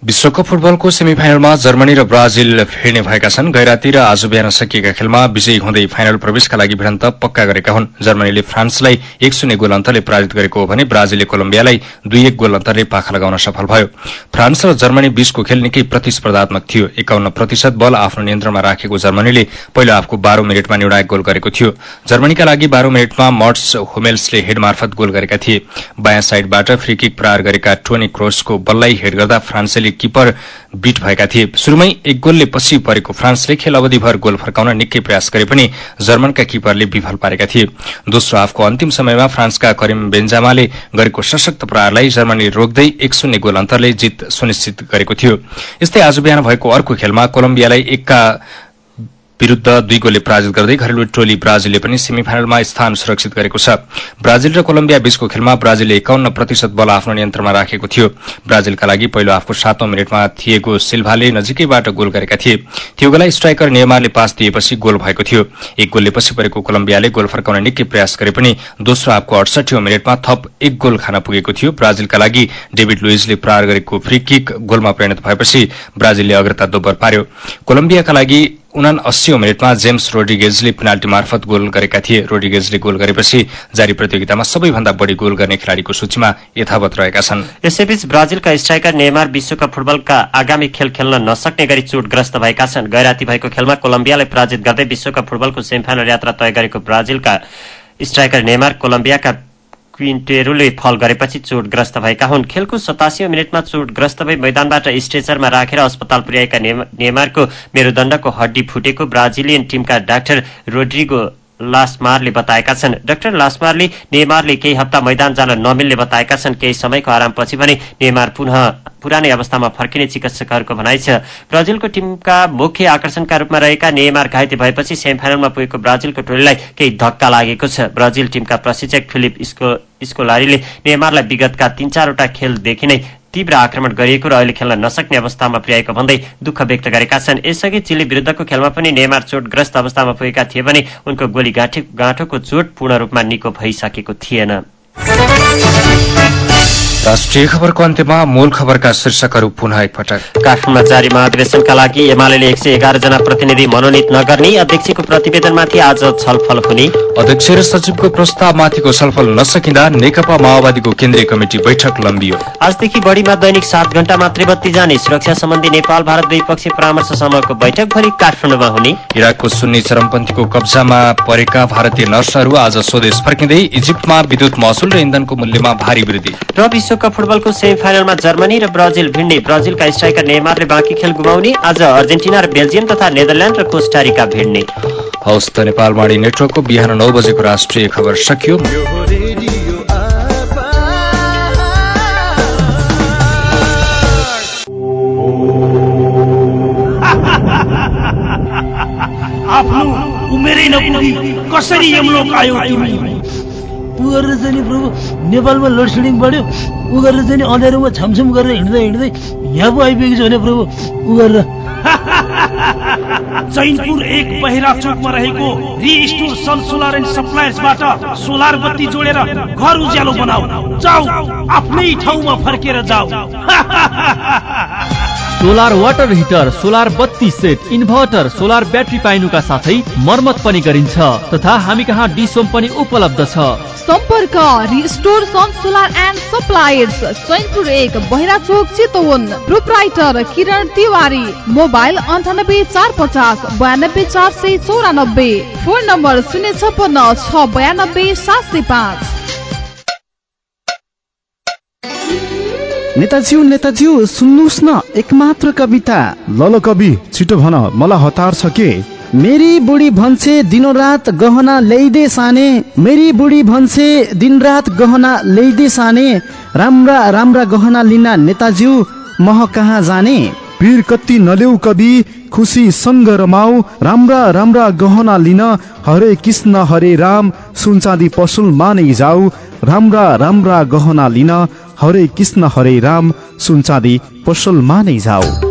विश्वकप फुटबलको सेमिफाइनलमा जर्मनी र ब्राजिल भिड्ने भएका छन्। गैराती र आज बिहान सकिएका खेलमा विजयी हुँदै फाइनल प्रवेशका लागि भिडन्त पक्का गरेका हुन्। जर्मनीले फ्रान्सलाई एक शून्य गोल अन्तरले पराजित गरेको हो भने ब्राजिलले कोलम्बियालाई दुई एक गोल अन्तरले पाखा लगाउन सफल भयो। फ्रान्स र जर्मनी बीचको खेल निकै प्रतिस्पर्धात्मक थियो। एकाउन्न प्रतिशत बल आफ्नो नियन्त्रणमा राखेको जर्मनीले पहिलो हाफको बाह्र मिनटमा निर्णायक गोल गरेको थियो। जर्मनीका लागि बाह्र मिनटमा मर्ट्स हुमेल्सले हेड मार्फत गोल गरेका थिए। बायाँ साइडबाट फ्री किक प्रहार गरेका टोनी क्रोसको बललाई हेड गर्दा फ्रान्सेली किपर बीट भएका थिए। शुरूमै एक गोलले पछि परेको फ्रान्सले खेल अवधिभर गोल फर्काउन निकै प्रयास गरे पनि जर्मनका किपरले विफल पारेका थिए। दोस्रो हाफको अन्तिम समयमा फ्रान्सका करिम बेन्जामाले गरेको सशक्त प्रहारलाई जर्मनीले रोक्दै एक शून्य गोल अन्तरले जित सुनिश्चित गरेको थियो। यस्तै आज बिहान भएको अर्को खेलमा कोलम्बियालाई एकका विरूद्ध दुई गोलले पराजित गर्दै घरेलु टोली ब्राजिलले पनि सेमी फाइनलमा स्थान सुरक्षित गरेको छ। ब्राजिल र कोलम्बिया बीचको खेलमा ब्राजिलले एकाउन्न प्रतिशत बल आफ्नो नियन्त्रणमा राखेको थियो। ब्राजिलका लागि पहिलो हाफको सातौं मिनटमा थिएको सिल्भाले नजिकैबाट गोल गरेका थिए। त्यो गोललाई स्ट्राइकर नेमारले पास दिएपछि गोल भएको थियो। एक गोलले पछि परेको कोलम्बियाले गोल फर्काउने निकै प्रयास गरे पनि दोस्रो हाफको अडसठी मिनटमा थप एक गोल खान पुगेको थियो। ब्राजिलका लागि डेभिड लुइजले प्रहार गरेको फ्री किक गोलमा परिणत भएपछि ब्राजिलले अग्रता दोब्बर पार्यो। कोलम्बियाका लागि उना अस्सी मिनटमा जेम्स रोड्रिगेजले पेनाल्टी मार्फत गोल गरेका थिए। रोड्रिगेजले गोल गरेपछि जारी प्रतियोगितामा सबैभन्दा बढ़ी गोल गर्ने खेलाड़ीको सूचीमा यथावत रहेका छन्। यसैबीच ब्राजिलका स्ट्राइकर नेमार विश्वकप फुटबलका आगामी खेल खेल्न नसक्ने गरी चोटग्रस्त भएका छन्। गैराती भएको खेलमा कोलम्बियालाई पराजित गर्दै विश्वकप फुटबलको सेमिफाइनल यात्रा तय गरेको ब्राजिलका स्ट्राइकर नेमार कोलम्बियाका क्विन्टेरोले फल गरेपछि चोटग्रस्त भएका हुन्। खेलको सतासी मिनटमा चोटग्रस्त भई मैदानबाट स्ट्रेचरमा राखेर अस्पताल पुर्याएका नेमारको मेरुदण्डको हड्डी फुटेको ब्राजिलियन टिमका डाक्टर रोड्रिगो लासमारले बताएका छन्। डाक्टर लासमारले नेमारले केही हप्ता मैदान जान नमिल्ने बताएका छन्। केही समयको आरामपछि भने नेमार पुनः पुरानै अवस्थामा फर्किने चिकित्सकहरूको भनाइ छ। ब्राजिलको टिमका मुख्य आकर्षणका रूपमा रहेका नेमार घाइते भएपछि सेमिफाइनलमा पुगेको ब्राजिलको टोलीलाई केही धक्का लागेको छ। ब्राजिल टिमका प्रशिक्षक फिलिप स्कोलारीले नेमारलाई विगतका तीन चारवटा खेलदेखि नै तीव्र आक्रमण गरिएको र अहिले खेल्न नसक्ने अवस्थामा पुर्याएको भन्दै दुःख व्यक्त गरेका छन्। यसअघि चिली विरुद्धको खेलमा पनि नेमार चोटग्रस्त अवस्थामा पुगेका थिए भने उनको गोली गाँठोको चोट पूर्ण रूपमा निको भइसकेको थिएन। राष्ट्रिय खबरको अन्त्यमा मूल खबरका शीर्षकहरू पुनः एकपटक। काठमाडौँमा जारी महाधिवेशनका लागि एमाले एक सय एघार जना प्रतिनिधि मनोनित नगर्ने अध्यक्षको प्रतिवेदनमाथि आज छलफल हुने। अध्यक्ष र सचिवको प्रस्तावमाथिको छलफल नसकिँदा नेकपा माओवादीको केन्द्रीय कमिटी बैठक लम्बियो। आजदेखि बढ़ीमा दैनिक सात घण्टा मात्रै बत्ती जाने सुरक्षा सम्बन्धी नेपाल भारत द्विपक्षीय परामर्श समूहको बैठक भरि काठमाडौँमा हुने। इराकको सुन्नी चरमपन्थीको कब्जामा परेका भारतीय नर्सहरू आज स्वदेश फर्किँदै इजिप्टमा विद्युत महसुल र इन्धनको मूल्यमा भारी वृद्धि। र विश्वकप फुटबलको सेमिफाइनलमा जर्मनी र ब्राजिल भिड्ने ब्राजिलका स्ट्राइकर नेमारले बाँकी खेल गुमाउने। आज अर्जेन्टिना र बेल्जियम तथा नेदरल्याण्ड र कोस्टारिका भिड्ने। हौस् त नेपालवाणी नेटवर्कको बिहान नौ बजेको राष्ट्रिय खबर सकियो। आफ्नो उमेरै नपुगी कसरी यमलोक आयो तिमी? ऊ गरेर चाहिँ नि प्रभु? नेपालमा लोड सेडिङ बढ्यो। ऊ गरेर चाहिँ नि अँध्यारोमा छमछम गरेर हिँड्दै हिँड्दै यहाँ पो आइपुगेको छ भने प्रभु? ऊ गरेर चैनपुर एक बहिरा चोकमा रहेको रिस्टोर सन सोलर एन्ड सप्लायर्सबाट सोलर बत्ती जोडेर घर उज्यालो बनाऊ। जाऊ आफ्नै ठाउँमा फर्केर जाऊ। सोलर वाटर हिटर सोलर बत्ती सेट इन्भर्टर सोलर ब्याट्री पाइनुका साथै मर्मत पनि गरिन्छ। तथा हामी कहाँ डिसोम पनि उपलब्ध छ। सम्पर्क restore sun solar and suppliers Chainpur एक बहिरा चोक चितवन। प्रोपराइटर किरण तिवारी। मोबाइल अन्ठानब्बे चार पचास बयानब्बे चार सय चौरानब्बे। फोन नम्बर शून्य छपन्न छ बयानब्बे सात सय पाँच। नेताज्यू नेताज्यू सुन्नुहोस् न एकमात्र कविता। ल ल कवि छिटो भन मलाई हतार छ के? मेरी बुढी भन्छे दिनरात गहना ल्याइदे साने। मेरी बुढी भन्छे दिनरात गहना ल्याइदे साने। राम्रा राम्रा गहना लिन नेताज्यू मह कहाँ जाने? पीर कति नलेउ कवि खुसी सँग रमाऊ राम्रा राम्रा गहना लिन हरे कृष्ण हरे राम सुनचाँदी पसुल मानै जाऊ राम्रा राम्रा गहना लिन हरे कृष्ण हरे राम सुनचाँदी पसल मानै जाऊ।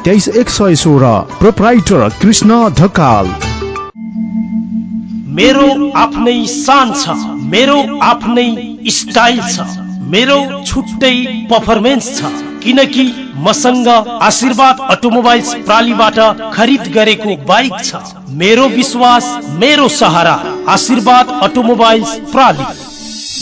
तेइस एक सय सोह्र प्रोपराइटर कृष्ण ढकाल। मेरो आफ्नै शान छ मेरो आफ्नै स्टाइल छ मेरो छुट्टै पर्फर्मेन्स छ किनकि मसँग आशीर्वाद अटोमोबाइल्स प्रालीबाट खरिद गरेको बाइक छ। मेरो विश्वास मेरो सहारा आशीर्वाद अटोमोबाइल्स प्राली।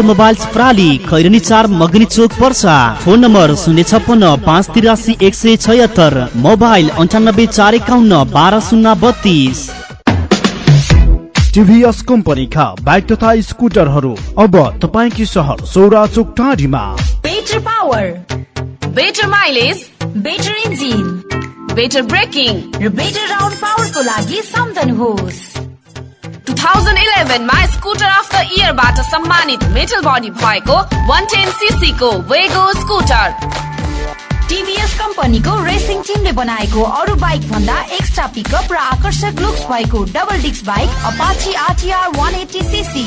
अटोमोबाइल्स प्राली खैरनी चार मगनी चोक पर्सा फोन नम्बर शून्य छप्पन्न पाँच तिरासी एक सय छयत्तर। मोबाइल अन्ठानब्बे चार एकाउन्न बाह्र शून्य बत्तिस। टिभीएस कम्पनीका बाइक तथा स्कुटरहरू अब तपाईँकी सहर सौरा चोक टाढीमा। Better power better mileage better engine better braking र बेटर राउन्ड पावरको लागि सम्झनुहोस्। 2011 मा स्कुटर अफ द इयरबाट सम्मानित मेटल बडी भएको 110 सीसी को वेगो स्कुटर। टिभीएस कम्पनीको रेसिङ टिमले बनाएको अरू बाइक भन्दा एक्स्ट्रा पिकअप र आकर्षक लुक्स भएको double disc bike Apache RTR 180 CC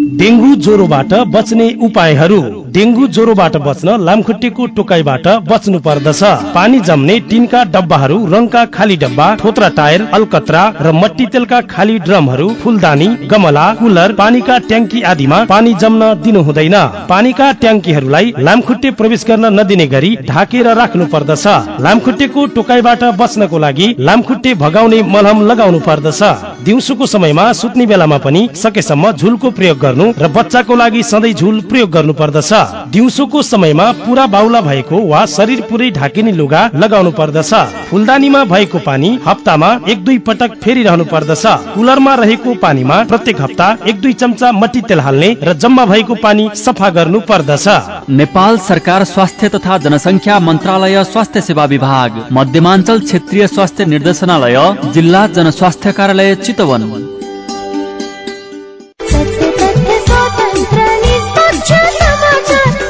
dengue ज्वरोबाट बच्ने उपायहरू। डेङ्गु ज्वरोबाट बच्न लामखुट्टेको टोकाइबाट बच्नु पर्दछ। पानी जम्ने टिनका डब्बाहरू रङका खाली डब्बा थोत्रा टायर अलकत्रा र मट्टी तेलका खाली ड्रमहरू फुलदानी गमला कुलर पानीका ट्याङ्की आदिमा पानी जम्न दिनु हुँदैन पानीका ट्याङ्कीहरूलाई लामखुट्टे प्रवेश गर्न नदिने गरी ढाकेर राख्नु पर्दछ। लामखुट्टेको टोकाइबाट बच्नको लागि लामखुट्टे भगाउने मलहम लगाउनु पर्दछ। दिउँसोको समयमा सुत्ने बेलामा पनि सकेसम्म झुलको प्रयोग गर्नु र बच्चाको लागि सधैँ झुल प्रयोग गर्नु पर्दछ। दिउँसोको समयमा पुरा बाहुला भएको वा शरीर पुरै ढाकिने लुगा लगाउनु पर्दछ। फुलदानीमा भएको पानी हप्तामा एक दुई पटक फेरिरहनु पर्दछ। कुलरमा रहेको पानीमा प्रत्येक हप्ता एक दुई चम्चा मट्टी तेल हाल्ने र जम्मा भएको पानी सफा गर्नु पर्दछ। नेपाल सरकार स्वास्थ्य तथा जनसङ्ख्या मन्त्रालय स्वास्थ्य सेवा विभाग मध्यमाञ्चल क्षेत्रीय स्वास्थ्य निर्देशनालय जिल्ला जनस्वास्थ्य कार्यालय चितवन।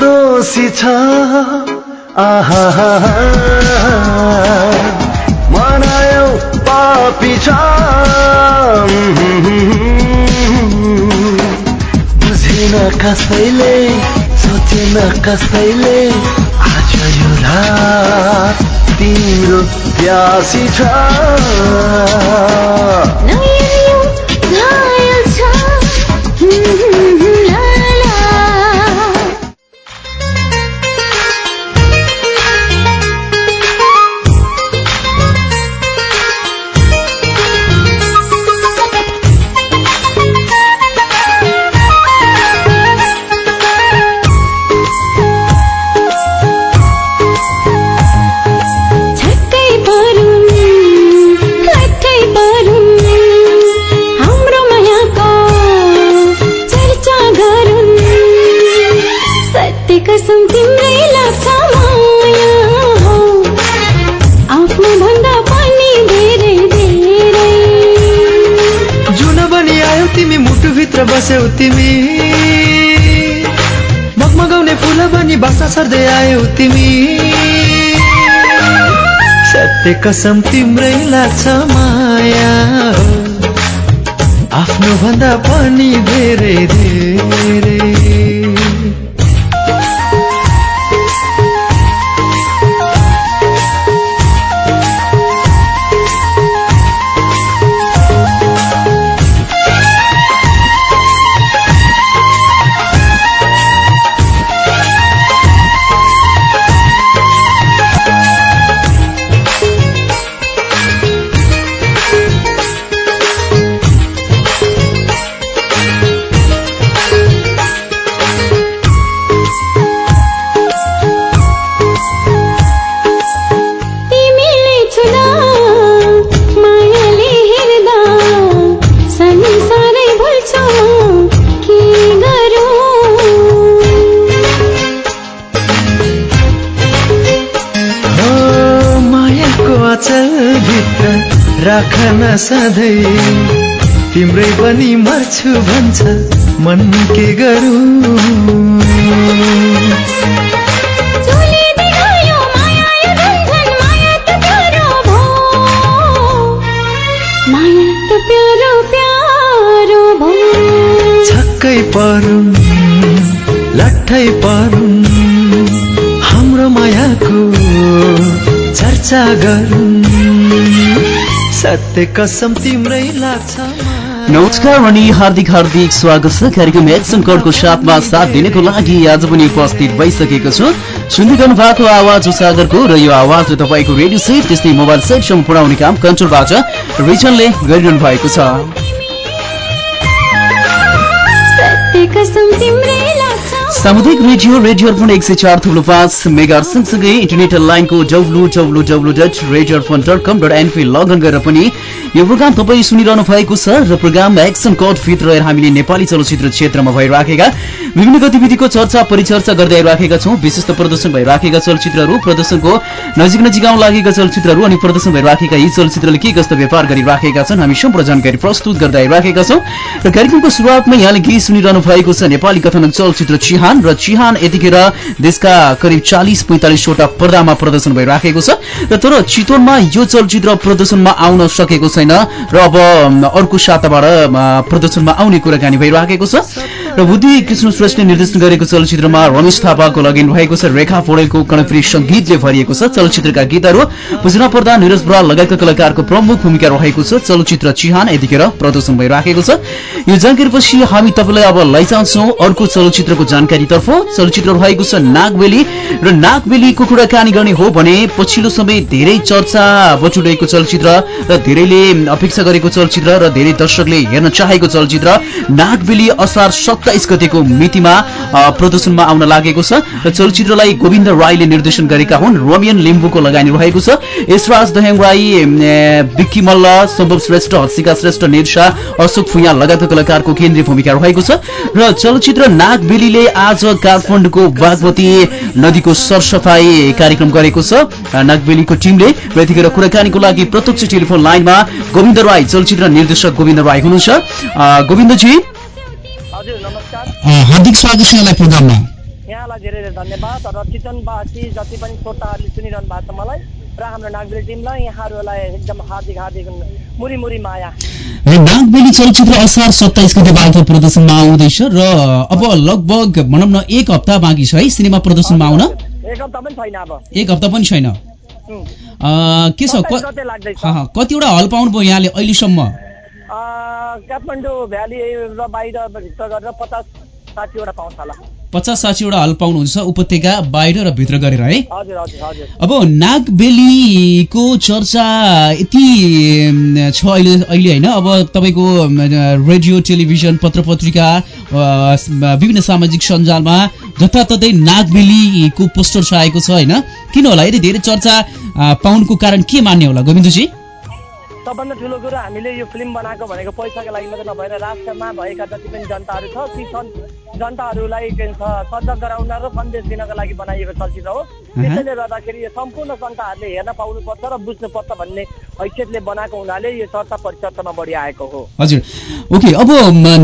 दोषी छ। आहा मनायो पापी छ। बुझेन कसैले सोचेन कसैले आज यो रात तिम्रो प्यासी छ। तिमी। मगमगाउने फुल बनी बासा सर्दै आयौ तिमी। सत्य कसम तिम्रै लाग्छ माया आफ्नो भन्दा पनि धेरै धेरै। राखन सधैँ। तिम्रै पनि मर्छु भन्छ मन के गरौँ? छक्कै परुन् लट्ठै परुन् हाम्रो मायाको चर्चा गरून् नमस्कार अनि हार्दिक हार्दिक स्वागत छ कार्यक्रम एक्सन कोडको साथमा साथ दिनको लागि आज पनि उपस्थित भइसकेको छु। सुन्दै गर्नु भएको आवाज सागरको र यो आवाजले तपाईँको रेडियो सेट त्यस्तै मोबाइल सेटसम्म पुर्याउने काम कन्ट्रोलबाट रिजनले गरिरहनु भएको छ। सामुदायिक रेडियो रेडियो अर्पण एक सय चार थुप्रो पाँच मेगा सँगसँगै इन्टरनेट लाइनको W W W dot radio Arpan dot com dot NP login गरेर पनि यो प्रोग्राम तपाईँ सुनिरहनु भएको छ र प्रोग्राम एक्सन कट फिट रहेर हामीले नेपाली चलचित्र क्षेत्रमा भइराखेका विभिन्न गतिविधिको चर्चा परिचर्चा गर्दै आइराखेका छौँ। विशेष त प्रदर्शन भइराखेका चलचित्रहरू प्रदर्शनको नजिक नजिक आउन लागेका चलचित्रहरू अनि प्रदर्शन भइराखेका यी चलचित्रले के कस्तो व्यापार गरिराखेका छन् हामी सम्पूर्ण जानकारी प्रस्तुत गर्दै आइराखेका छौँ। र कार्यक्रमको सुरुवातमा यहाँले गीत सुनिरहनु भएको छ। नेपाली कथानक चलचित्र चिहान र चिहान यतिखेर देशका करिब चालिस पैँतालिसवटा पर्दामा प्रदर्शन भइराखेको छ र तर चितवनमा यो चलचित्र प्रदर्शनमा आउन सकेको छैन र अब अर्को साताबाट प्रदर्शनमा आउने कुराकानी भइराखेको छ। र बुद्धि कृष्ण श्रेष्ठले निर्देशन गरेको चलचित्रमा रमेश थापाको लगइन भएको छ। रेखा पौडेलको कर्णप्रिय सङ्गीतले भरिएको छ। चलचित्रका गीतहरू पुजना प्रधान निरज बराल लगायतका कलाकारको प्रमुख भूमिका रहेको छ। चलचित्र चिहान यतिखेर प्रदर्शन भइराखेको छ। यो जानकारीपछि हामी तपाईँलाई अब लैजान्छौँ अर्को चलचित्रको जानकारीतर्फ। चलचित्र रहेको छ नागबेली र नागबेलीको कुराकानी गर्ने हो भने पछिल्लो समय धेरै चर्चा बटुलेको चलचित्र र धेरैले अपेक्षा गरेको चलचित्र र धेरै दर्शकले हेर्न चाहेको चलचित्र। नागबेली असार सत्ताइस गतेको मितिमा प्रदर्शनमा आउन लागेको छ र चलचित्रलाई गोविन्द राईले निर्देशन गरेका हुन्। रोमियन लिम्बुको लगानी रहेको छ। यशराज दहेङ राई विक्की मल्ल सम्भव श्रेष्ठ हर्षिका श्रेष्ठ निर्षा अशोक फुया लगायतका कलाकारको केन्द्रीय भूमिका रहेको छ। र चलचित्र नागबेलीले आज काठमाडौँको बागमती नदीको सरसफाई कार्यक्रम गरेको छ। नागबेलीको टिमले र यतिखेर कुराकानीको लागि प्रत्यक्ष टेलिफोन लाइनमा गोविन्द राई चलचित्र निर्देशक गोविन्द राई हुनुहुन्छ। गोविन्दजी हजुर नमस्कार। हार्दिक स्वागत छ यहाँलाई प्रोग्राममा। यहाँलाई धेरै धेरै धन्यवाद र चितवनवासी जति पनि श्रोताहरूले सुनिरहनु भएको छ मलाई र हाम्रो नागबेली टिमलाई यहाँहरूलाई एकदम हार्दिक हार्दिक मुरी मुरी माया। नागबेली चलचित्र असार सत्ताइस गतेबाट प्रदर्शनमा आउँदैछ र अब लगभग भनौँ न एक हप्ता बाँकी छ है सिनेमा प्रदर्शनमा आउन। एक हप्ता पनि छैन अब। एक हप्ता पनि छैन। के छ कतिवटा हल पाउनुभयो यहाँले अहिलेसम्म? काठमाडौँ भ्याली र बाहिर भित्र गरेर पचास साठीवटा पाउँछ होला। पचास साठीवटा हल पाउनुहुन्छ उपत्यका बाहिर र भित्र गरेर है? हजुर हजुर हजुर। अब नागबेलीको चर्चा यति छ अहिले अहिले होइन। अब तपाईँको रेडियो टेलिभिजन पत्र पत्रिका विभिन्न सामाजिक सञ्जालमा जताततै नागबेलीको पोस्टर छाएको छ होइन? किन होला? यति धेरै चर्चा पाउनुको कारण के मान्ने होला गोविन्दजी? सबभन्दा ठुलो कुरो हामीले यो फिल्म बनाएको भनेको पैसाको लागि मात्रै नभएर राष्ट्रमा भएका जति पनि जनताहरू छ ती सन्- जनताहरूलाई के भन्छ सजग गराउन र सन्देश दिनको लागि बनाइएको चलचित्र हो। त्यसैले गर्दाखेरि यो सम्पूर्ण जनताहरूले हेर्न पाउनुपर्छ र बुझ्नुपर्छ भन्ने हैसियतले बनाएको हुनाले यो चर्चा परिचर्चामा बढी आएको हो। हजुर। ओके अब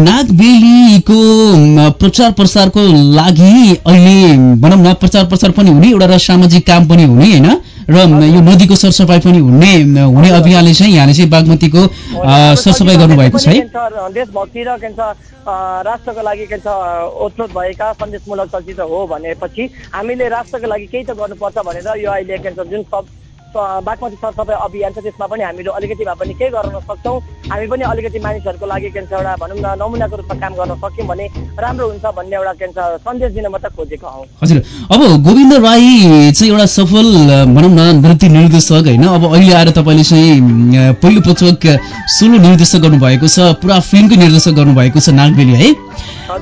नागबेलीको प्रचार प्रसारको लागि अहिले भनौँ न प्रचार प्रसार पनि हुने एउटा र सामाजिक काम पनि हुने होइन? र यो नदीको सरसफाइ पनि हुने हुने अभियानले चाहिँ यहाँले चाहिँ बागमतीको सरसफाइ गर्नुभएको छ है। देशभक्ति र के राष्ट्रको लागि के भन्छ ओतप्रोत भएका सन्देशमूलक चलचित्र हो भनेपछि हामीले राष्ट्रको लागि केही त गर्नुपर्छ भनेर यो अहिले के भन्छ जुन सब बागमती सरसफाइ अभियान छ त्यसमा पनि हामीले अलिकति भए पनि केही गर्न सक्छौँ। हामी पनि अलिकति मानिसहरूको लागि के भन्छ एउटा भनौँ न नमुनाको रूपमा काम गर्न सक्यौँ भने राम्रो हुन्छ भन्ने एउटा के भन्छ सन्देश दिन मात्र खोजेको हौ। हजुर अब गोविन्द राई चाहिँ एउटा सफल भनौँ न नृत्य निर्देशक होइन? अब अहिले आएर तपाईँले चाहिँ अ, पहिलो पटक सोलो निर्देशक गर्नुभएको छ पुरा फिल्मकै निर्देशक गर्नुभएको छ नागबेली है?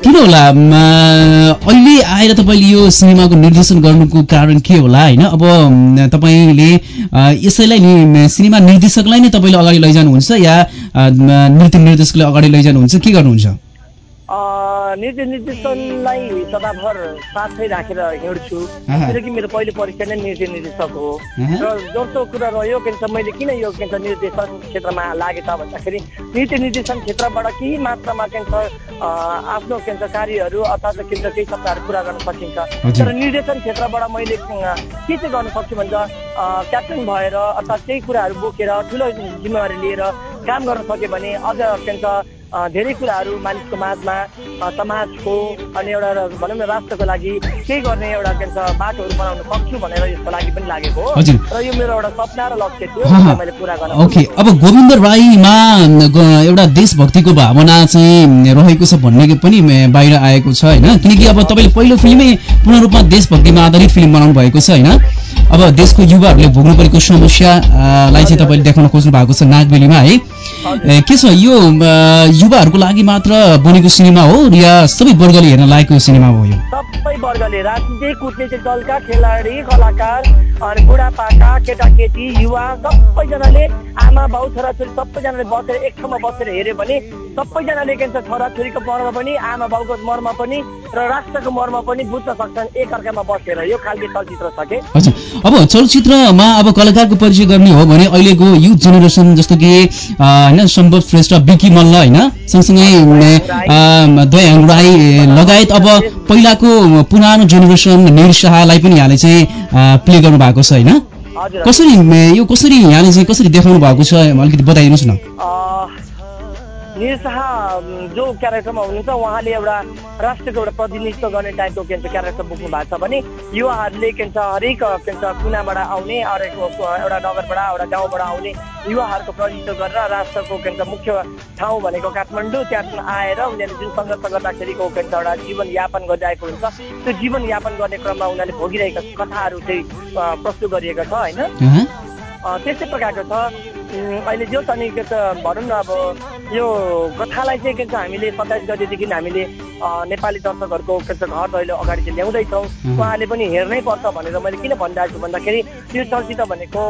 किन होला? अहिले आएर तपाईँले यो सिनेमाको निर्देशन गर्नुको कारण के होला होइन? अब तपाईँले यसैलाई नि सिनेमा निर्देशकलाई नै तपाईँले अगाडि लैजानुहुन्छ या नृत्य निर्देशकलाई अगाडि लैजानुहुन्छ? के गर्नुहुन्छ? नृत्य निर्देशनलाई सदाभर साथै राखेर हिँड्छु। किनकि मेरो पहिलो परीक्षा नै नृत्य निर्देशक हो। र दोस्रो कुरा रह्यो के भन्छ मैले किन यो के भन्छ निर्देशन क्षेत्रमा लागे त भन्दाखेरि नृत्य निर्देशन क्षेत्रबाट केही मात्रामा के भन्छ आफ्नो के भन्छ कार्यहरू अर्थात् के भन्छ केही सपनाहरू पुरा गर्न सकिन्छ। तर निर्देशन क्षेत्रबाट मैले के चाहिँ गर्न सक्छु भन्छ क्याप्टन भएर अर्थात् केही कुराहरू बोकेर ठुलो जिम्मेवारी लिएर काम गर्न सक्यो भने अझ के भन्छ धेरै कुराहरू मानिसको माझमा समाजको अनि एउटा भनौँ न राष्ट्रको लागि केही गर्ने एउटा के भन्छ बाटोहरू बनाउन सक्छु भनेर यसको लागि पनि लागेको हो। र यो मेरो एउटा सपना र लक्ष्य थियो मैले पुरा गर्न ओके अब गोविन्द राईमा एउटा देशभक्तिको भावना चाहिँ रहेको छ भन्ने पनि बाहिर आएको छ होइन? किनकि अब तपाईँले पहिलो फिल्मै पूर्ण रूपमा देशभक्तिमा आधारित फिल्म बनाउनु भएको छ होइन? अब देशको युवाहरूले भोग्नु परेको समस्यालाई चाहिँ तपाईँले देखाउन खोज्नु भएको छ नागबेलीमा है? के छ यो युवाहरूको लागि मात्र बनेको सिनेमा हो या सबै वर्गले हेर्न लायकको सिनेमा हो यो। सबै वर्गले राजनीतिक कुटनीतिक दलका खेलाडी कलाकार अनि बुढापाका केटाकेटी युवा सबैजनाले आमा बाउ छोराछोरी सबैजनाले बसेर एक ठाउँमा बसेर हेऱ्यो भने सबैजनाले के भन्छ छोराछोरीको मर्म पनि आमा बाउको मर्म पनि र राष्ट्रको मर्म पनि बुझ्न सक्छन् एक अर्कामा बसेर। यो खालको चलचित्र छ के? हजुर। अब चलचित्रमा अब कलाकारको परिचय गर्ने हो भने अहिलेको युथ जेनेरेसन जस्तो कि होइन सम्भव श्रेष्ठ विकी मल्ल होइन सँगसँगै दयाङ राई लगायत अब पहिलाको पुरानो जेनेरेसन निर शाहलाई पनि यहाँले चाहिँ प्ले गर्नु भएको छ होइन? कसरी यो कसरी यहाँले चाहिँ कसरी देखाउनु भएको छ अलिकति बताइदिनुहोस् न। निर शाह जो क्यारेक्टरमा हुनुहुन्छ उहाँले एउटा राष्ट्रको एउटा प्रतिनिधित्व गर्ने टाइपको के भन्छ क्यारेक्टर बोक्नु भएको छ भने युवाहरूले के भन्छ हरेक के भन्छ कुनाबाट आउने हरेक एउटा नगरबाट एउटा गाउँबाट आउने युवाहरूको प्रतिनिधित्व गरेर राष्ट्रको के भन्छ मुख्य ठाउँ भनेको काठमाडौँ त्यहाँ आएर उनीहरूले जुन सङ्घर्ष गर्दाखेरिको के भन्छ एउटा जीवनयापन गरिरहेको हुन्छ त्यो जीवनयापन गर्ने क्रममा उनीहरूले भोगिरहेका कथाहरू चाहिँ प्रस्तुत गरिएको छ होइन? त्यस्तै प्रकारको छ। अहिले जो छ नि के छ भनौँ न अब यो कथालाई चाहिँ के छ हामीले सत्ताइस गतिदेखि हामीले नेपाली दर्शकहरूको के छ घर दैलो अगाडि चाहिँ ल्याउँदैछौँ। उहाँले पनि हेर्नै पर्छ भनेर मैले किन भनिरहेको छु भन्दाखेरि यो चलचित्र भनेको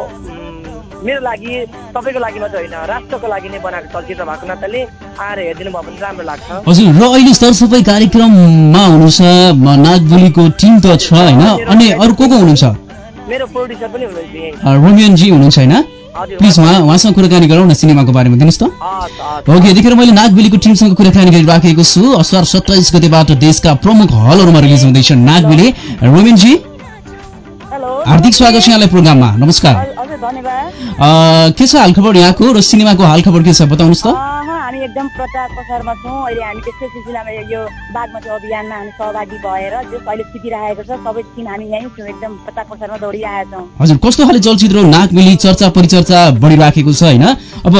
मेरो लागि तपाईँको लागि मात्रै होइन राष्ट्रको लागि नै बनाएको चलचित्र भएको नाताले आएर हेरिदिनु भयो भने राम्रो लाग्छ। हजुर र अहिले सरसफाइ कार्यक्रममा हुनुहुन्छ नागबेलीको टिम त छ होइन? अनि अरू को को हुनुहुन्छ? मेरो प्रोड्युसर पनि हुनुहुन्छ यहीँ। रोमियनजी हुनुहुन्छ होइन? प्लिज उहाँ उहाँसँग कुराकानी गरौँ न सिनेमाको बारेमा दिनुहोस् त। ओके यतिखेर मैले नागबेलीको टिमसँग कुराकानी गरिराखेको छु। असार सत्ताइस गतिबाट देशका प्रमुख हलहरूमा रिलिज हुँदैछ नागबेली रोमिनजी हार्दिक स्वागत छ यहाँलाई प्रोग्राममा। नमस्कार। के छ हालखबर यहाँको र सिनेमाको हालखबर के छ बताउनुहोस् त। हामी एकदम प्रचार प्रसारमा छौँ। अहिले हामी त्यस्तै सिलसिलामा यो बागमती अभियानमा हामी सहभागी भएर जस अहिले छिपिरहेको छ सबै टिम हामी यहीँ छौँ एकदम प्रचार प्रसारमा दौडिरहेका छौँ। हजुर कस्तो खाले चलचित्र हो? नागबेली चर्चा परिचर्चा बढिराखेको छ होइन? अब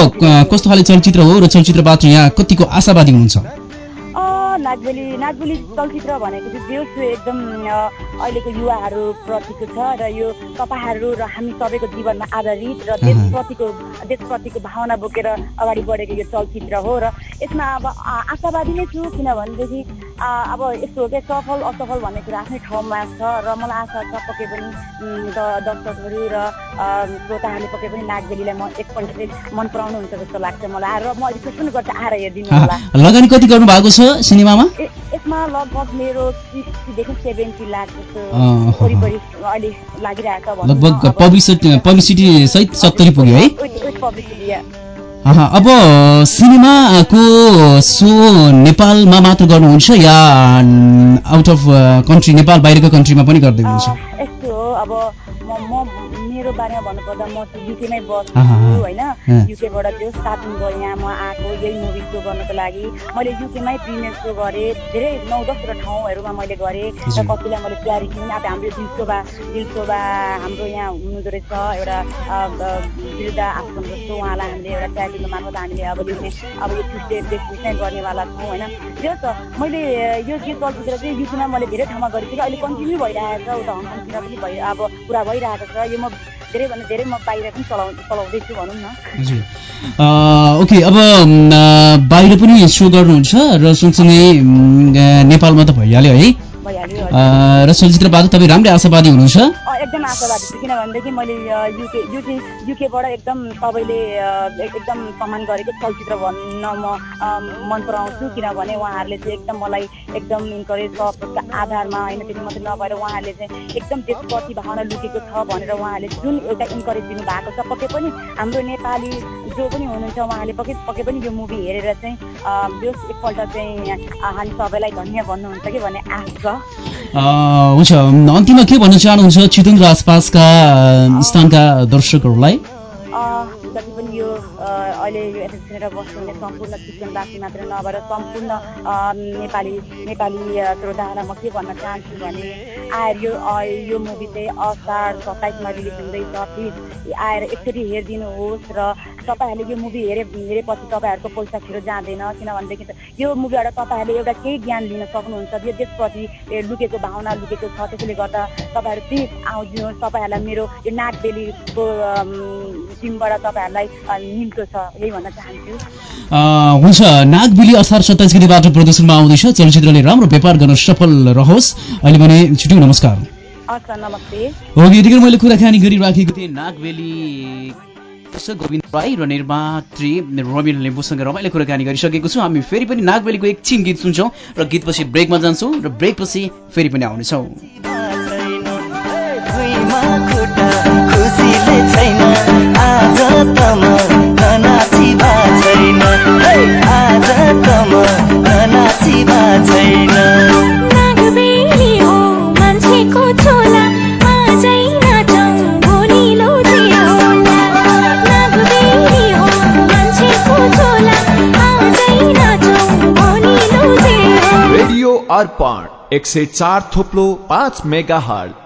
कस्तो खाले चलचित्र हो र चलचित्रबाट यहाँ कतिको आशावादी हुनुहुन्छ? नागबेली नागबेली चलचित्र भनेको चाहिँ जो छु एकदम अहिलेको युवाहरू प्रतिको छ र यो तपाईँहरू र हामी सबैको जीवनमा आधारित र देशप्रतिको देशप्रतिको भावना बोकेर अगाडि बढेको यो चलचित्र हो र यसमा अब आशावादी नै छु किनभनेदेखि अब यस्तो हो क्या सफल असफल भन्ने कुरा आफ्नै ठाउँमा छ र मलाई आशा छ पक्कै पनि दर्शकहरू र श्रोताहरूले पक्कै पनि नागबेलीलाई म एकपल्ट चाहिँ मन पराउनुहुन्छ जस्तो लाग्छ मलाई। र म रिक्वेस्ट पनि गर्छु आएर हेरिदिनु होला। लगानी कति गर्नु भएको छ सिनेमामा? यसमा लगभग मेरो सिक्सटीदेखि सेभेन्टी लाख लगभग पब्लिसिटी पब्लिसिटी सहित सत्तरी पुग्यो है? अब सिनेमाको सो नेपालमा मात्र गर्नुहुन्छ या आउट अफ कन्ट्री नेपाल बाहिरको कन्ट्रीमा पनि गर्दै हुनुहुन्छ यस्तो हो अब म मेरो बारेमा भन्नुपर्दा म चाहिँ युकेमै बस्छु होइन। युकेबाट जो स्टार्टिङको यहाँ म आएको यही मुभी सो गर्नको लागि। मैले युकेमै प्रिमियर सो गरेँ धेरै नौ दसवटा ठाउँहरूमा मैले गरेँ। र। कतिलाई मैले तयारी पनि अब हाम्रो दिलशोभा दिलशोभा हाम्रो यहाँ हुनुहुँदो रहेछ। एउटा वृद्ध आश्रम जस्तो उहाँलाई हामीले एउटा च्यारिटीको मार्फत हामीले अब ल्याउने अब यो ट्युसडे बेसिस नै गर्नेवाला छौँ होइन? जो त मैले यो यो चलचित्र चाहिँ युकेमा मैले धेरै ठाउँमा गरेको थिएँ अहिले कन्टिन्यू भइरहेको छ उता हङकङतिर पनि भइ अब पुरा भइरहेको छ। यो म धेरैभन्दा धेरै म बाहिर पनि चलाउ चलाउँदैछु भनौँ न। हजुर। ओके अब बाहिर पनि सो गर्नुहुन्छ र सँगसँगै नेपालमा त भइहाल्यो है। र चलचित्रबाट तपाईँ राम्रै आशावादी हुनुहुन्छ? एकदम आशावादी छु किनभनेदेखि मैले युके युके युकेबाट एकदम तपाईँले एकदम सम्मान गरेको चलचित्र भन्न म मन पराउँछु किनभने उहाँहरूले चाहिँ एकदम मलाई एकदम इन्करेज सपोर्टको आधारमा होइन त्यति मात्रै नभएर उहाँहरूले चाहिँ एकदम देशप्रति भावना लुकेको छ भनेर उहाँहरूले जुन एउटा इन्करेज दिनुभएको छ पक्कै पनि हाम्रो नेपाली जो पनि हुनुहुन्छ उहाँले पक्कै पक्कै पनि यो मुभी हेरेर चाहिँ यो एकपल्ट चाहिँ हामी सबैलाई धन्य भन्नुहुन्छ कि भन्ने आश छ। हुन्छ। अन्तिममा के भन्न चाहनुहुन्छ चितुङ र आसपासका स्थानका दर्शकहरूलाई? जति पनि यो अहिले यो एसोसिएसनबाट बस्नुहुने सम्पूर्ण क्रिस्चियनवासी मात्र नभएर सम्पूर्ण नेपाली नेपाली श्रोताहरूलाई म के भन्न चाहन्छु भने आएर यो यो मुभी चाहिँ असार सत्ताइसमा रिलिज हुँदैछ प्लिज आएर एकचोटि हेरिदिनुहोस् र तपाईँहरूले यो मुभी हेरे हेरेपछि तपाईँहरूको पैसा खेरो जाँदैन किनभनेदेखि यो मुभीबाट तपाईँहरूले एउटा केही ज्ञान लिन सक्नुहुन्छ यो देशप्रति लुकेको भावना लुकेको छ त्यसैले गर्दा तपाईँहरू प्लिज आउदिनुहोस् तपाईँहरूलाई मेरो यो नागबेलीको अम, टिमबाट तपाईँहरूलाई अ, निम्तो छ यही भन्न चाहन्छु। अ, हुन्छ। नागबेली असार सत्ताइस गतिबाट प्रदर्शनमा आउँदैछ। चलचित्रले राम्रो व्यापार गर्न सफल रहोस्। अहिले भने छिटो नमस्कार। ओके यतिखेर मैले कुराकानी गरिराखेको थिएँ। नागबेली गोविन्द राई र निर्मात्री रविन लिम्बूसँग रमाइलो कुराकानी गरिसकेको छु। हामी फेरि पनि नागबेलीको एकछिन गीत सुन्छौँ र गीतपछि ब्रेकमा जान्छौँ र ब्रेकपछि फेरि पनि आउनेछौँ। छैन। आज त म नाची भा छैन। है, आज त म नाची भा छैन। अर्पण एक सय चार थोप्लो पाँच मेगा हट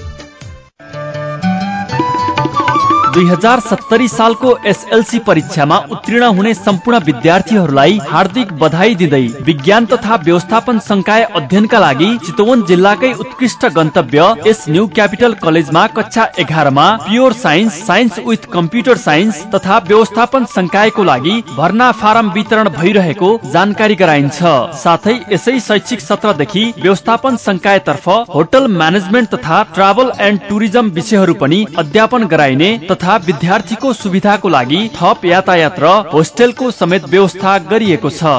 दुई हजार सत्तरी सालको एसएलसी परीक्षामा उत्तीर्ण हुने सम्पूर्ण विद्यार्थीहरूलाई हार्दिक बधाई दिँदै विज्ञान तथा व्यवस्थापन संकाय अध्ययनका लागि चितवन जिल्लाकै उत्कृष्ट गन्तव्य एस न्यू क्यापिटल कलेजमा कक्षा एघारमा pure science science with computer science तथा व्यवस्थापन संकायको लागि भर्ना फारम वितरण भइरहेको जानकारी गराइन्छ। साथै यसै शैक्षिक सत्रदेखि व्यवस्थापन संकायतर्फ होटल म्यानेजमेन्ट तथा ट्राभल एन्ड टुरिज्म विषयहरू पनि अध्यापन गराइने विद्यार्थीको सुविधाको लागि थप यातायात र होस्टेलको समेत व्यवस्था गरिएको छ।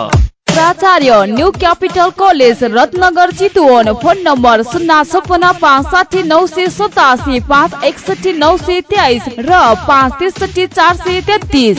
प्राचार्य new capital college Ratnanagar Chitwan phone number शून्य छपन्न पाँच साठी नौ सय सतासी पाँच एकसठी नौ सय तेइस र पाँच त्रिसठी चार सय तेत्तिस।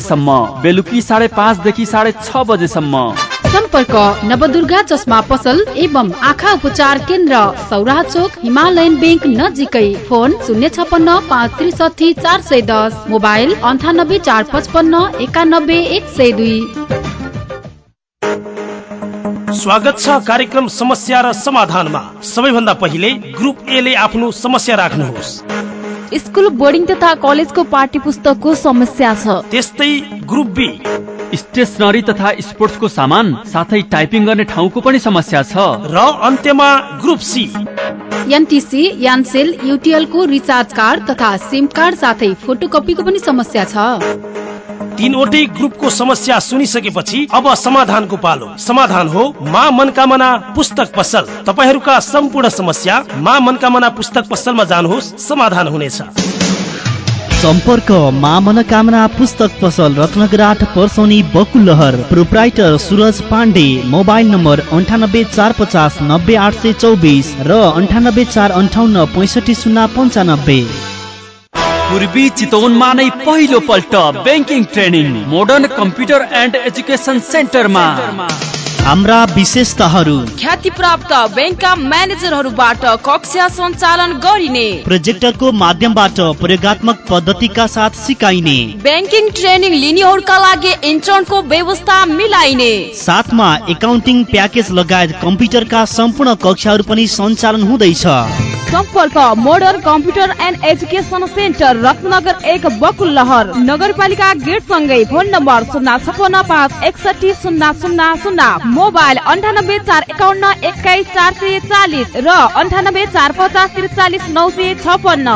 बजेसम्म। बेलुकी साढे पाँचदेखि साढे छ बजेसम्म। सम्पर्क नवदुर्गा चस्मा पसल एवं आँखा उपचार केन्द्र सौराहा चोक हिमालयन ब्याङ्क नजिकै। फोन शून्य छपन्न पाँच त्रिसठी चार सय दस। मोबाइल अन्ठानब्बे चार पचपन्न एकानब्बे एक सय दुई। स्वागत छ कार्यक्रम समस्या र समाधानमा। सबैभन्दा पहिले ग्रुप ए ले आफ्नो समस्या राख्नुहोस्। स्कुल बोर्डिङ तथा कलेजको पाठ्य पुस्तकको समस्या छ। त्यस्तै ग्रुप बी। स्टेसनरी तथा स्पोर्ट्सको सामान साथै टाइपिङ गर्ने ठाउँको पनि समस्या छ। र अन्त्यमा group C. NTC Ncell UTL को रिचार्ज कार्ड तथा सिम कार्ड साथै फोटोकपीको पनि समस्या छ। तीनवटै ग्रुपको समस्या सुनिसकेपछि अब समाधानको पालो। समाधान हो मा मनकामना पुस्तक पसल। तपाईँहरूका सम्पूर्ण समस्या मा मनकामना पुस्तक पसलमा जानुहोस् समाधान हुनेछ। सम्पर्क मा मनोकामना पुस्तक पसल रत्नगर आठ Parsauni Bakulahar proprietor Suraj Pandey mobile number अन्ठानब्बे चार पचास नब्बे आठ सय चौबिस र अन्ठानब्बे चार अन्ठाउन्न पैँसठी शून्य पन्चानब्बे। पूर्वी चितवनमा नै पहिलो पल्ट banking training modern computer and education सेन्टरमा हाम्रा विशेषताहरू। ख्याति प्राप्त ब्याङ्कका म्यानेजरहरूबाट कक्षा सञ्चालन गरिने। प्रोजेक्टरको माध्यमबाट प्रयोगात्मक पद्धतिका साथ सिकाइने। ब्याङ्किङ ट्रेनिङ लिनेहरूका लागि इन्टर्नको व्यवस्था मिलाइने। साथमा एकाउन्टिङ प्याकेज लगायत कम्प्युटरका सम्पूर्ण कक्षाहरू पनि सञ्चालन हुँदैछ। सम्पर्क modern computer and education center Ratnanagar एक बकुलहर नगरपालिका गेट सँगै फोन नम्बर शून्य छपन्न पाँच एकसठी शून्य शून्य शून्य। मोबाइल अन्ठानब्बे चार एकाउन्न एक्काइस चार सय चालिस र अन्ठानब्बे चार पचास त्रिचालिस नौ सय छपन्न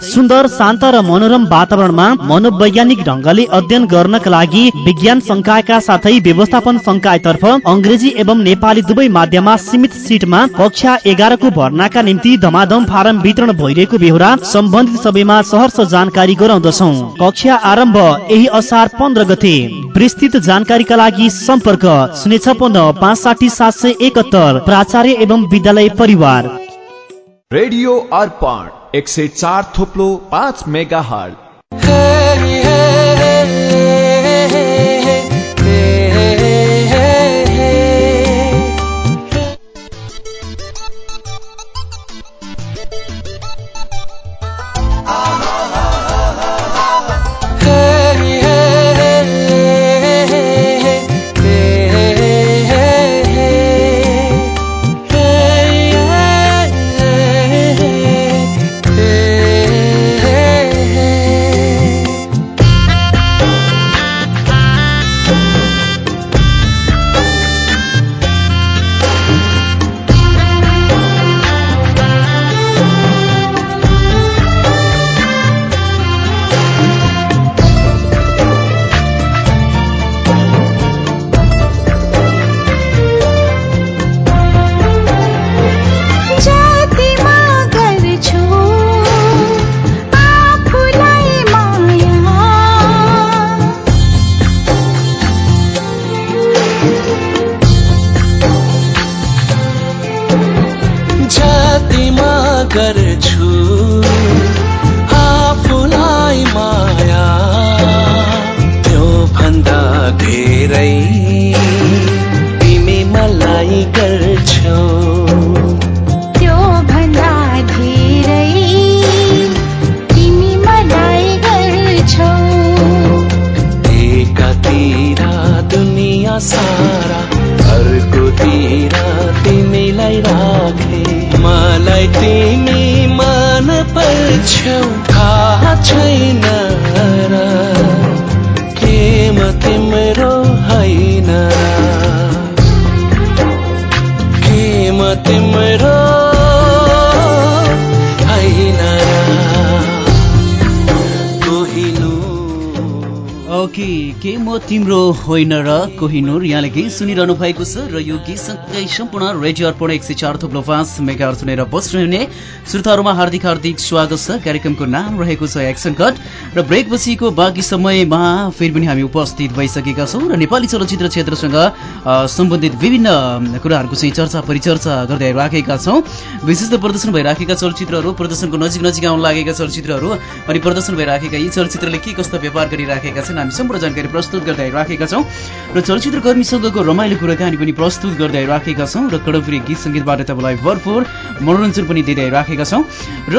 सुन्दर शान्त र मनोरम वातावरणमा मनोवैज्ञानिक ढङ्गले अध्ययन गर्नका लागि विज्ञान संकायका साथै व्यवस्थापन संकायतर्फ अङ्ग्रेजी एवं नेपाली दुवै माध्यममा सीमित सिटमा कक्षा एघारको भर्नाका निम्ति धमाधम फारम वितरण भइरहेको बेहोरा सम्बन्धित सबैमा सहर्ष जानकारी गराउँदछौ। कक्षा आरम्भ यही असार पन्ध्र गते। विस्तृत जानकारीका लागि सम्पर्क शून्य छपन्न पाँच साठी सात सय एकहत्तर प्राचार्य एवं विद्यालय परिवार। रेडियो अर्पण। एक सय चार थोप्लो पाँच मेगा हल तिम्रो होइन र कोहिनुर यहाँले गीत सुनिरहनु भएको छ र यो गीतसँगै सम्पूर्ण रेडियो अर्पण एक सय चार थुप्रो पाँच मेगा सुनेर बस्नुहुने श्रोताहरूमा हार्दिक हार्दिक स्वागत छ। कार्यक्रमको नाम रहेको छ एक्सन कट र ब्रेक पछिको बाँकी समयमा फेरि पनि हामी उपस्थित भइसकेका छौँ र नेपाली चलचित्र क्षेत्रसँग सम्बन्धित विभिन्न कुराहरूको चाहिँ चर्चा परिचर्चा गर्दै राखेका छौँ। विशेष त प्रदर्शन भइराखेका चलचित्रहरू प्रदर्शनको नजिक नजिक आउन लागेका चलचित्रहरू अनि प्रदर्शन भइराखेका यी चलचित्रले के कस्तो व्यापार गरिराखेका छन् हामी सम्पूर्ण जानकारी प्रस्तुत गर्दै राखेका छौँ। र चलचित्र कर्मीसँगको रमाइलो कुराकानी पनि प्रस्तुत गर्दै राखेका छौँ र कडप्रिय गीत सङ्गीतबाट तपाईँलाई भरपुर मनोरञ्जन पनि दिँदै राखेका छौँ। र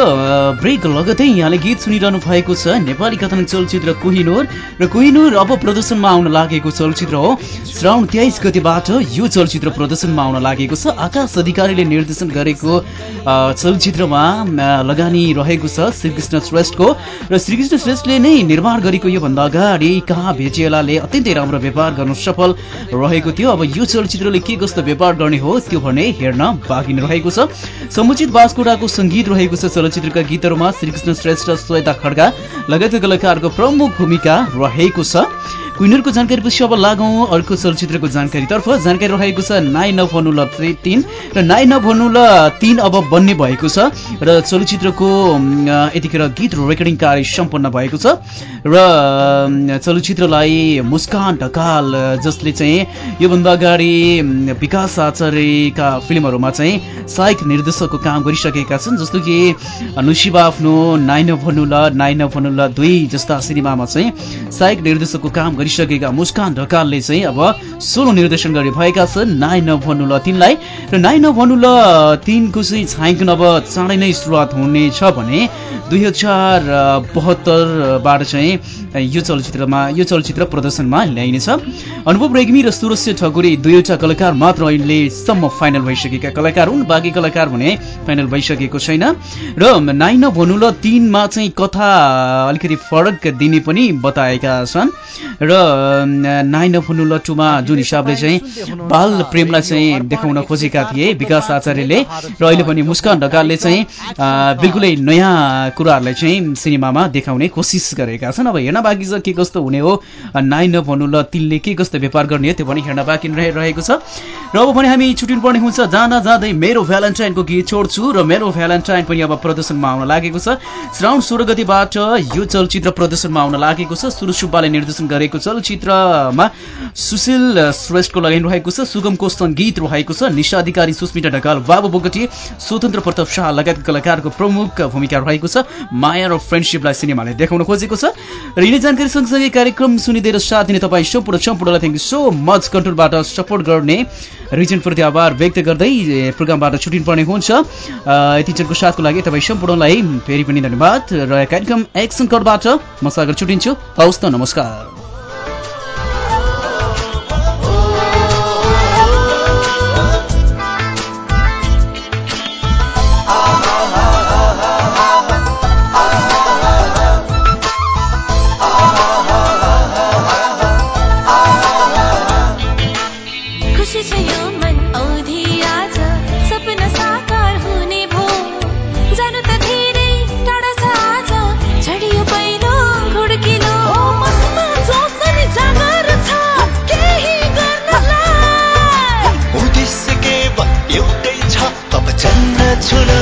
ब्रेक लगतै यहाँले गीत सुनिरहनु भएको छ। नेपाली कथन चलचित्र कोहिनूर र कोहिनूर अब प्रदर्शनमा आउन लागेको चलचित्र हो। श्रावण तेइस गतिबाट यो चलचित्र प्रदर्शनमा आउन लागेको छ। आकाश अधिकारीले निर्देशन गरेको चलचित्रमा लगानी रहेको छ श्रीकृष्ण श्रेष्ठको। र श्रीकृष्ण श्रेष्ठले नै निर्माण गरेको योभन्दा अगाडि कहाँ भेटिएलाले अत्यन्तै राम्रो व्यापार गर्नु सफल रहेको थियो। अब यो चलचित्रले के कस्तो व्यापार गर्ने हो त्यो भने हेर्न बाँकी नै रहेको छ। समुचित बासकोटाको सङ्गीत रहेको छ चलचित्रका गीतहरूमा श्रीकृष्ण श्रेष्ठ श्वेता खड्गा लगायतका कलाकारको प्रमुख भूमिका रहेको छ। क्विनरको जानकारी पछि अब लागौँ अर्को चलचित्रको जानकारीतर्फ। जानकारी रहेको छ नाइ नभन्नु ल तिन र नाइ नभन्नु ल तिन अब बन्ने भएको छ र चलचित्रको यतिखेर गीत रेकर्डिङ कार्य सम्पन्न भएको छ र चलचित्रलाई मुस्कान ढकाल जसले चाहिँ योभन्दा अगाडि विकास आचार्यका फिल्महरूमा चाहिँ सहायक निर्देशकको काम गरिसकेका छन् जस्तो कि नुसिबा आफ्नो नाइ नभन्नु ल नाइ नभन्नु ल दुई जस्ता सिनेमामा चाहिँ सहायक निर्देशकको काम गरिसकेका मुस्कान ढकालले चाहिँ अब सोलो निर्देशन गर्ने भएका छन् नाइ नभन्नु ल तिनलाई। र नाइ नभन्नु ल तिनको चाहिँ छायाङ्कन अब चाँडै नै सुरुवात हुनेछ भने दुई हजार बहत्तरबाट चाहिँ यो चलचित्रमा यो चलचित्र प्रदर्शनमा ल्याइनेछ। अनुभव रेग्मी र सुरस्य ठकुरी दुईवटा कलाकार मात्र अहिलेसम्म फाइनल भइसकेका कलाकार हुन् बाँकी कलाकार भने फाइनल भइसकेको छैन। र नाइ नभन्नु ल तिनमा चाहिँ कथा अलिकति फरक दिने पनि बताएका छन्। र नाइ नभन्नु ल टुमा जुन हिसाबले चाहिँ बाल प्रेमलाई चाहिँ देखाउन खोजेका थिए विकास आचार्यले र अहिले पनि मुस्कान ढकालले चाहिँ बिल्कुलै नयाँ कुराहरूलाई चाहिँ सिनेमामा देखाउने कोसिस गरेका छन्। अब हेर्न बाँकी छ के कस्तो हुने हो? नाइ नभन्नु ल तिनले के कस्तो व्यापार गर्ने हो त्यो पनि हेर्न बाँकी रहे- रहेको छ। र अब भने हामी छुट्टिनुपर्ने हुन्छ। जाँदा जाँदै मेरो भ्यालेन्टाइनको गीत छोड्छु र मेरो भ्यालेन्टाइन पनि अब प्रदर्शनमा आउन लागेको छ। श्रावण सोह्र गतिबाट यो चलचित्र प्रदर्शनमा आउन लागेको छ। सुरु सुब्बाले निर्देशन गरेको चलचित्रमा सुशील श्रेष्ठको लगानी रहेको छ। सुगमको सङ्गीत रहेको छ। निशा अधिकारी सुस्मिता ढकाल बाबु बोगटी स्वतन्त्र प्रताप शाह लगायतका कलाकारको प्रमुख भूमिका रहेको छ। माया र फ्रेन्डसिपलाई सिनेमाले देखाउन खोजेको छ। र यिनै जानकारी सँगसँगै कार्यक्रम सुनिदिएर साथ दिने तपाईँ सम्पूर्ण सम्पूर्णलाई थ्याङ्क यू सो मच कन्ट्रोलबाट सपोर्ट गर्ने रिजनप्रति आभार व्यक्त गर्दै प्रोग्रामबाट छुट्टिनुपर्ने हुन्छ। अ, यतिजनको साथको लागि तपाईँ सम्पूर्णलाई फेरि पनि धन्यवाद। र कार्यक्रम एक्सन कटबाट म सागर छुट्टिन्छु हवस् त नमस्कार। turn up.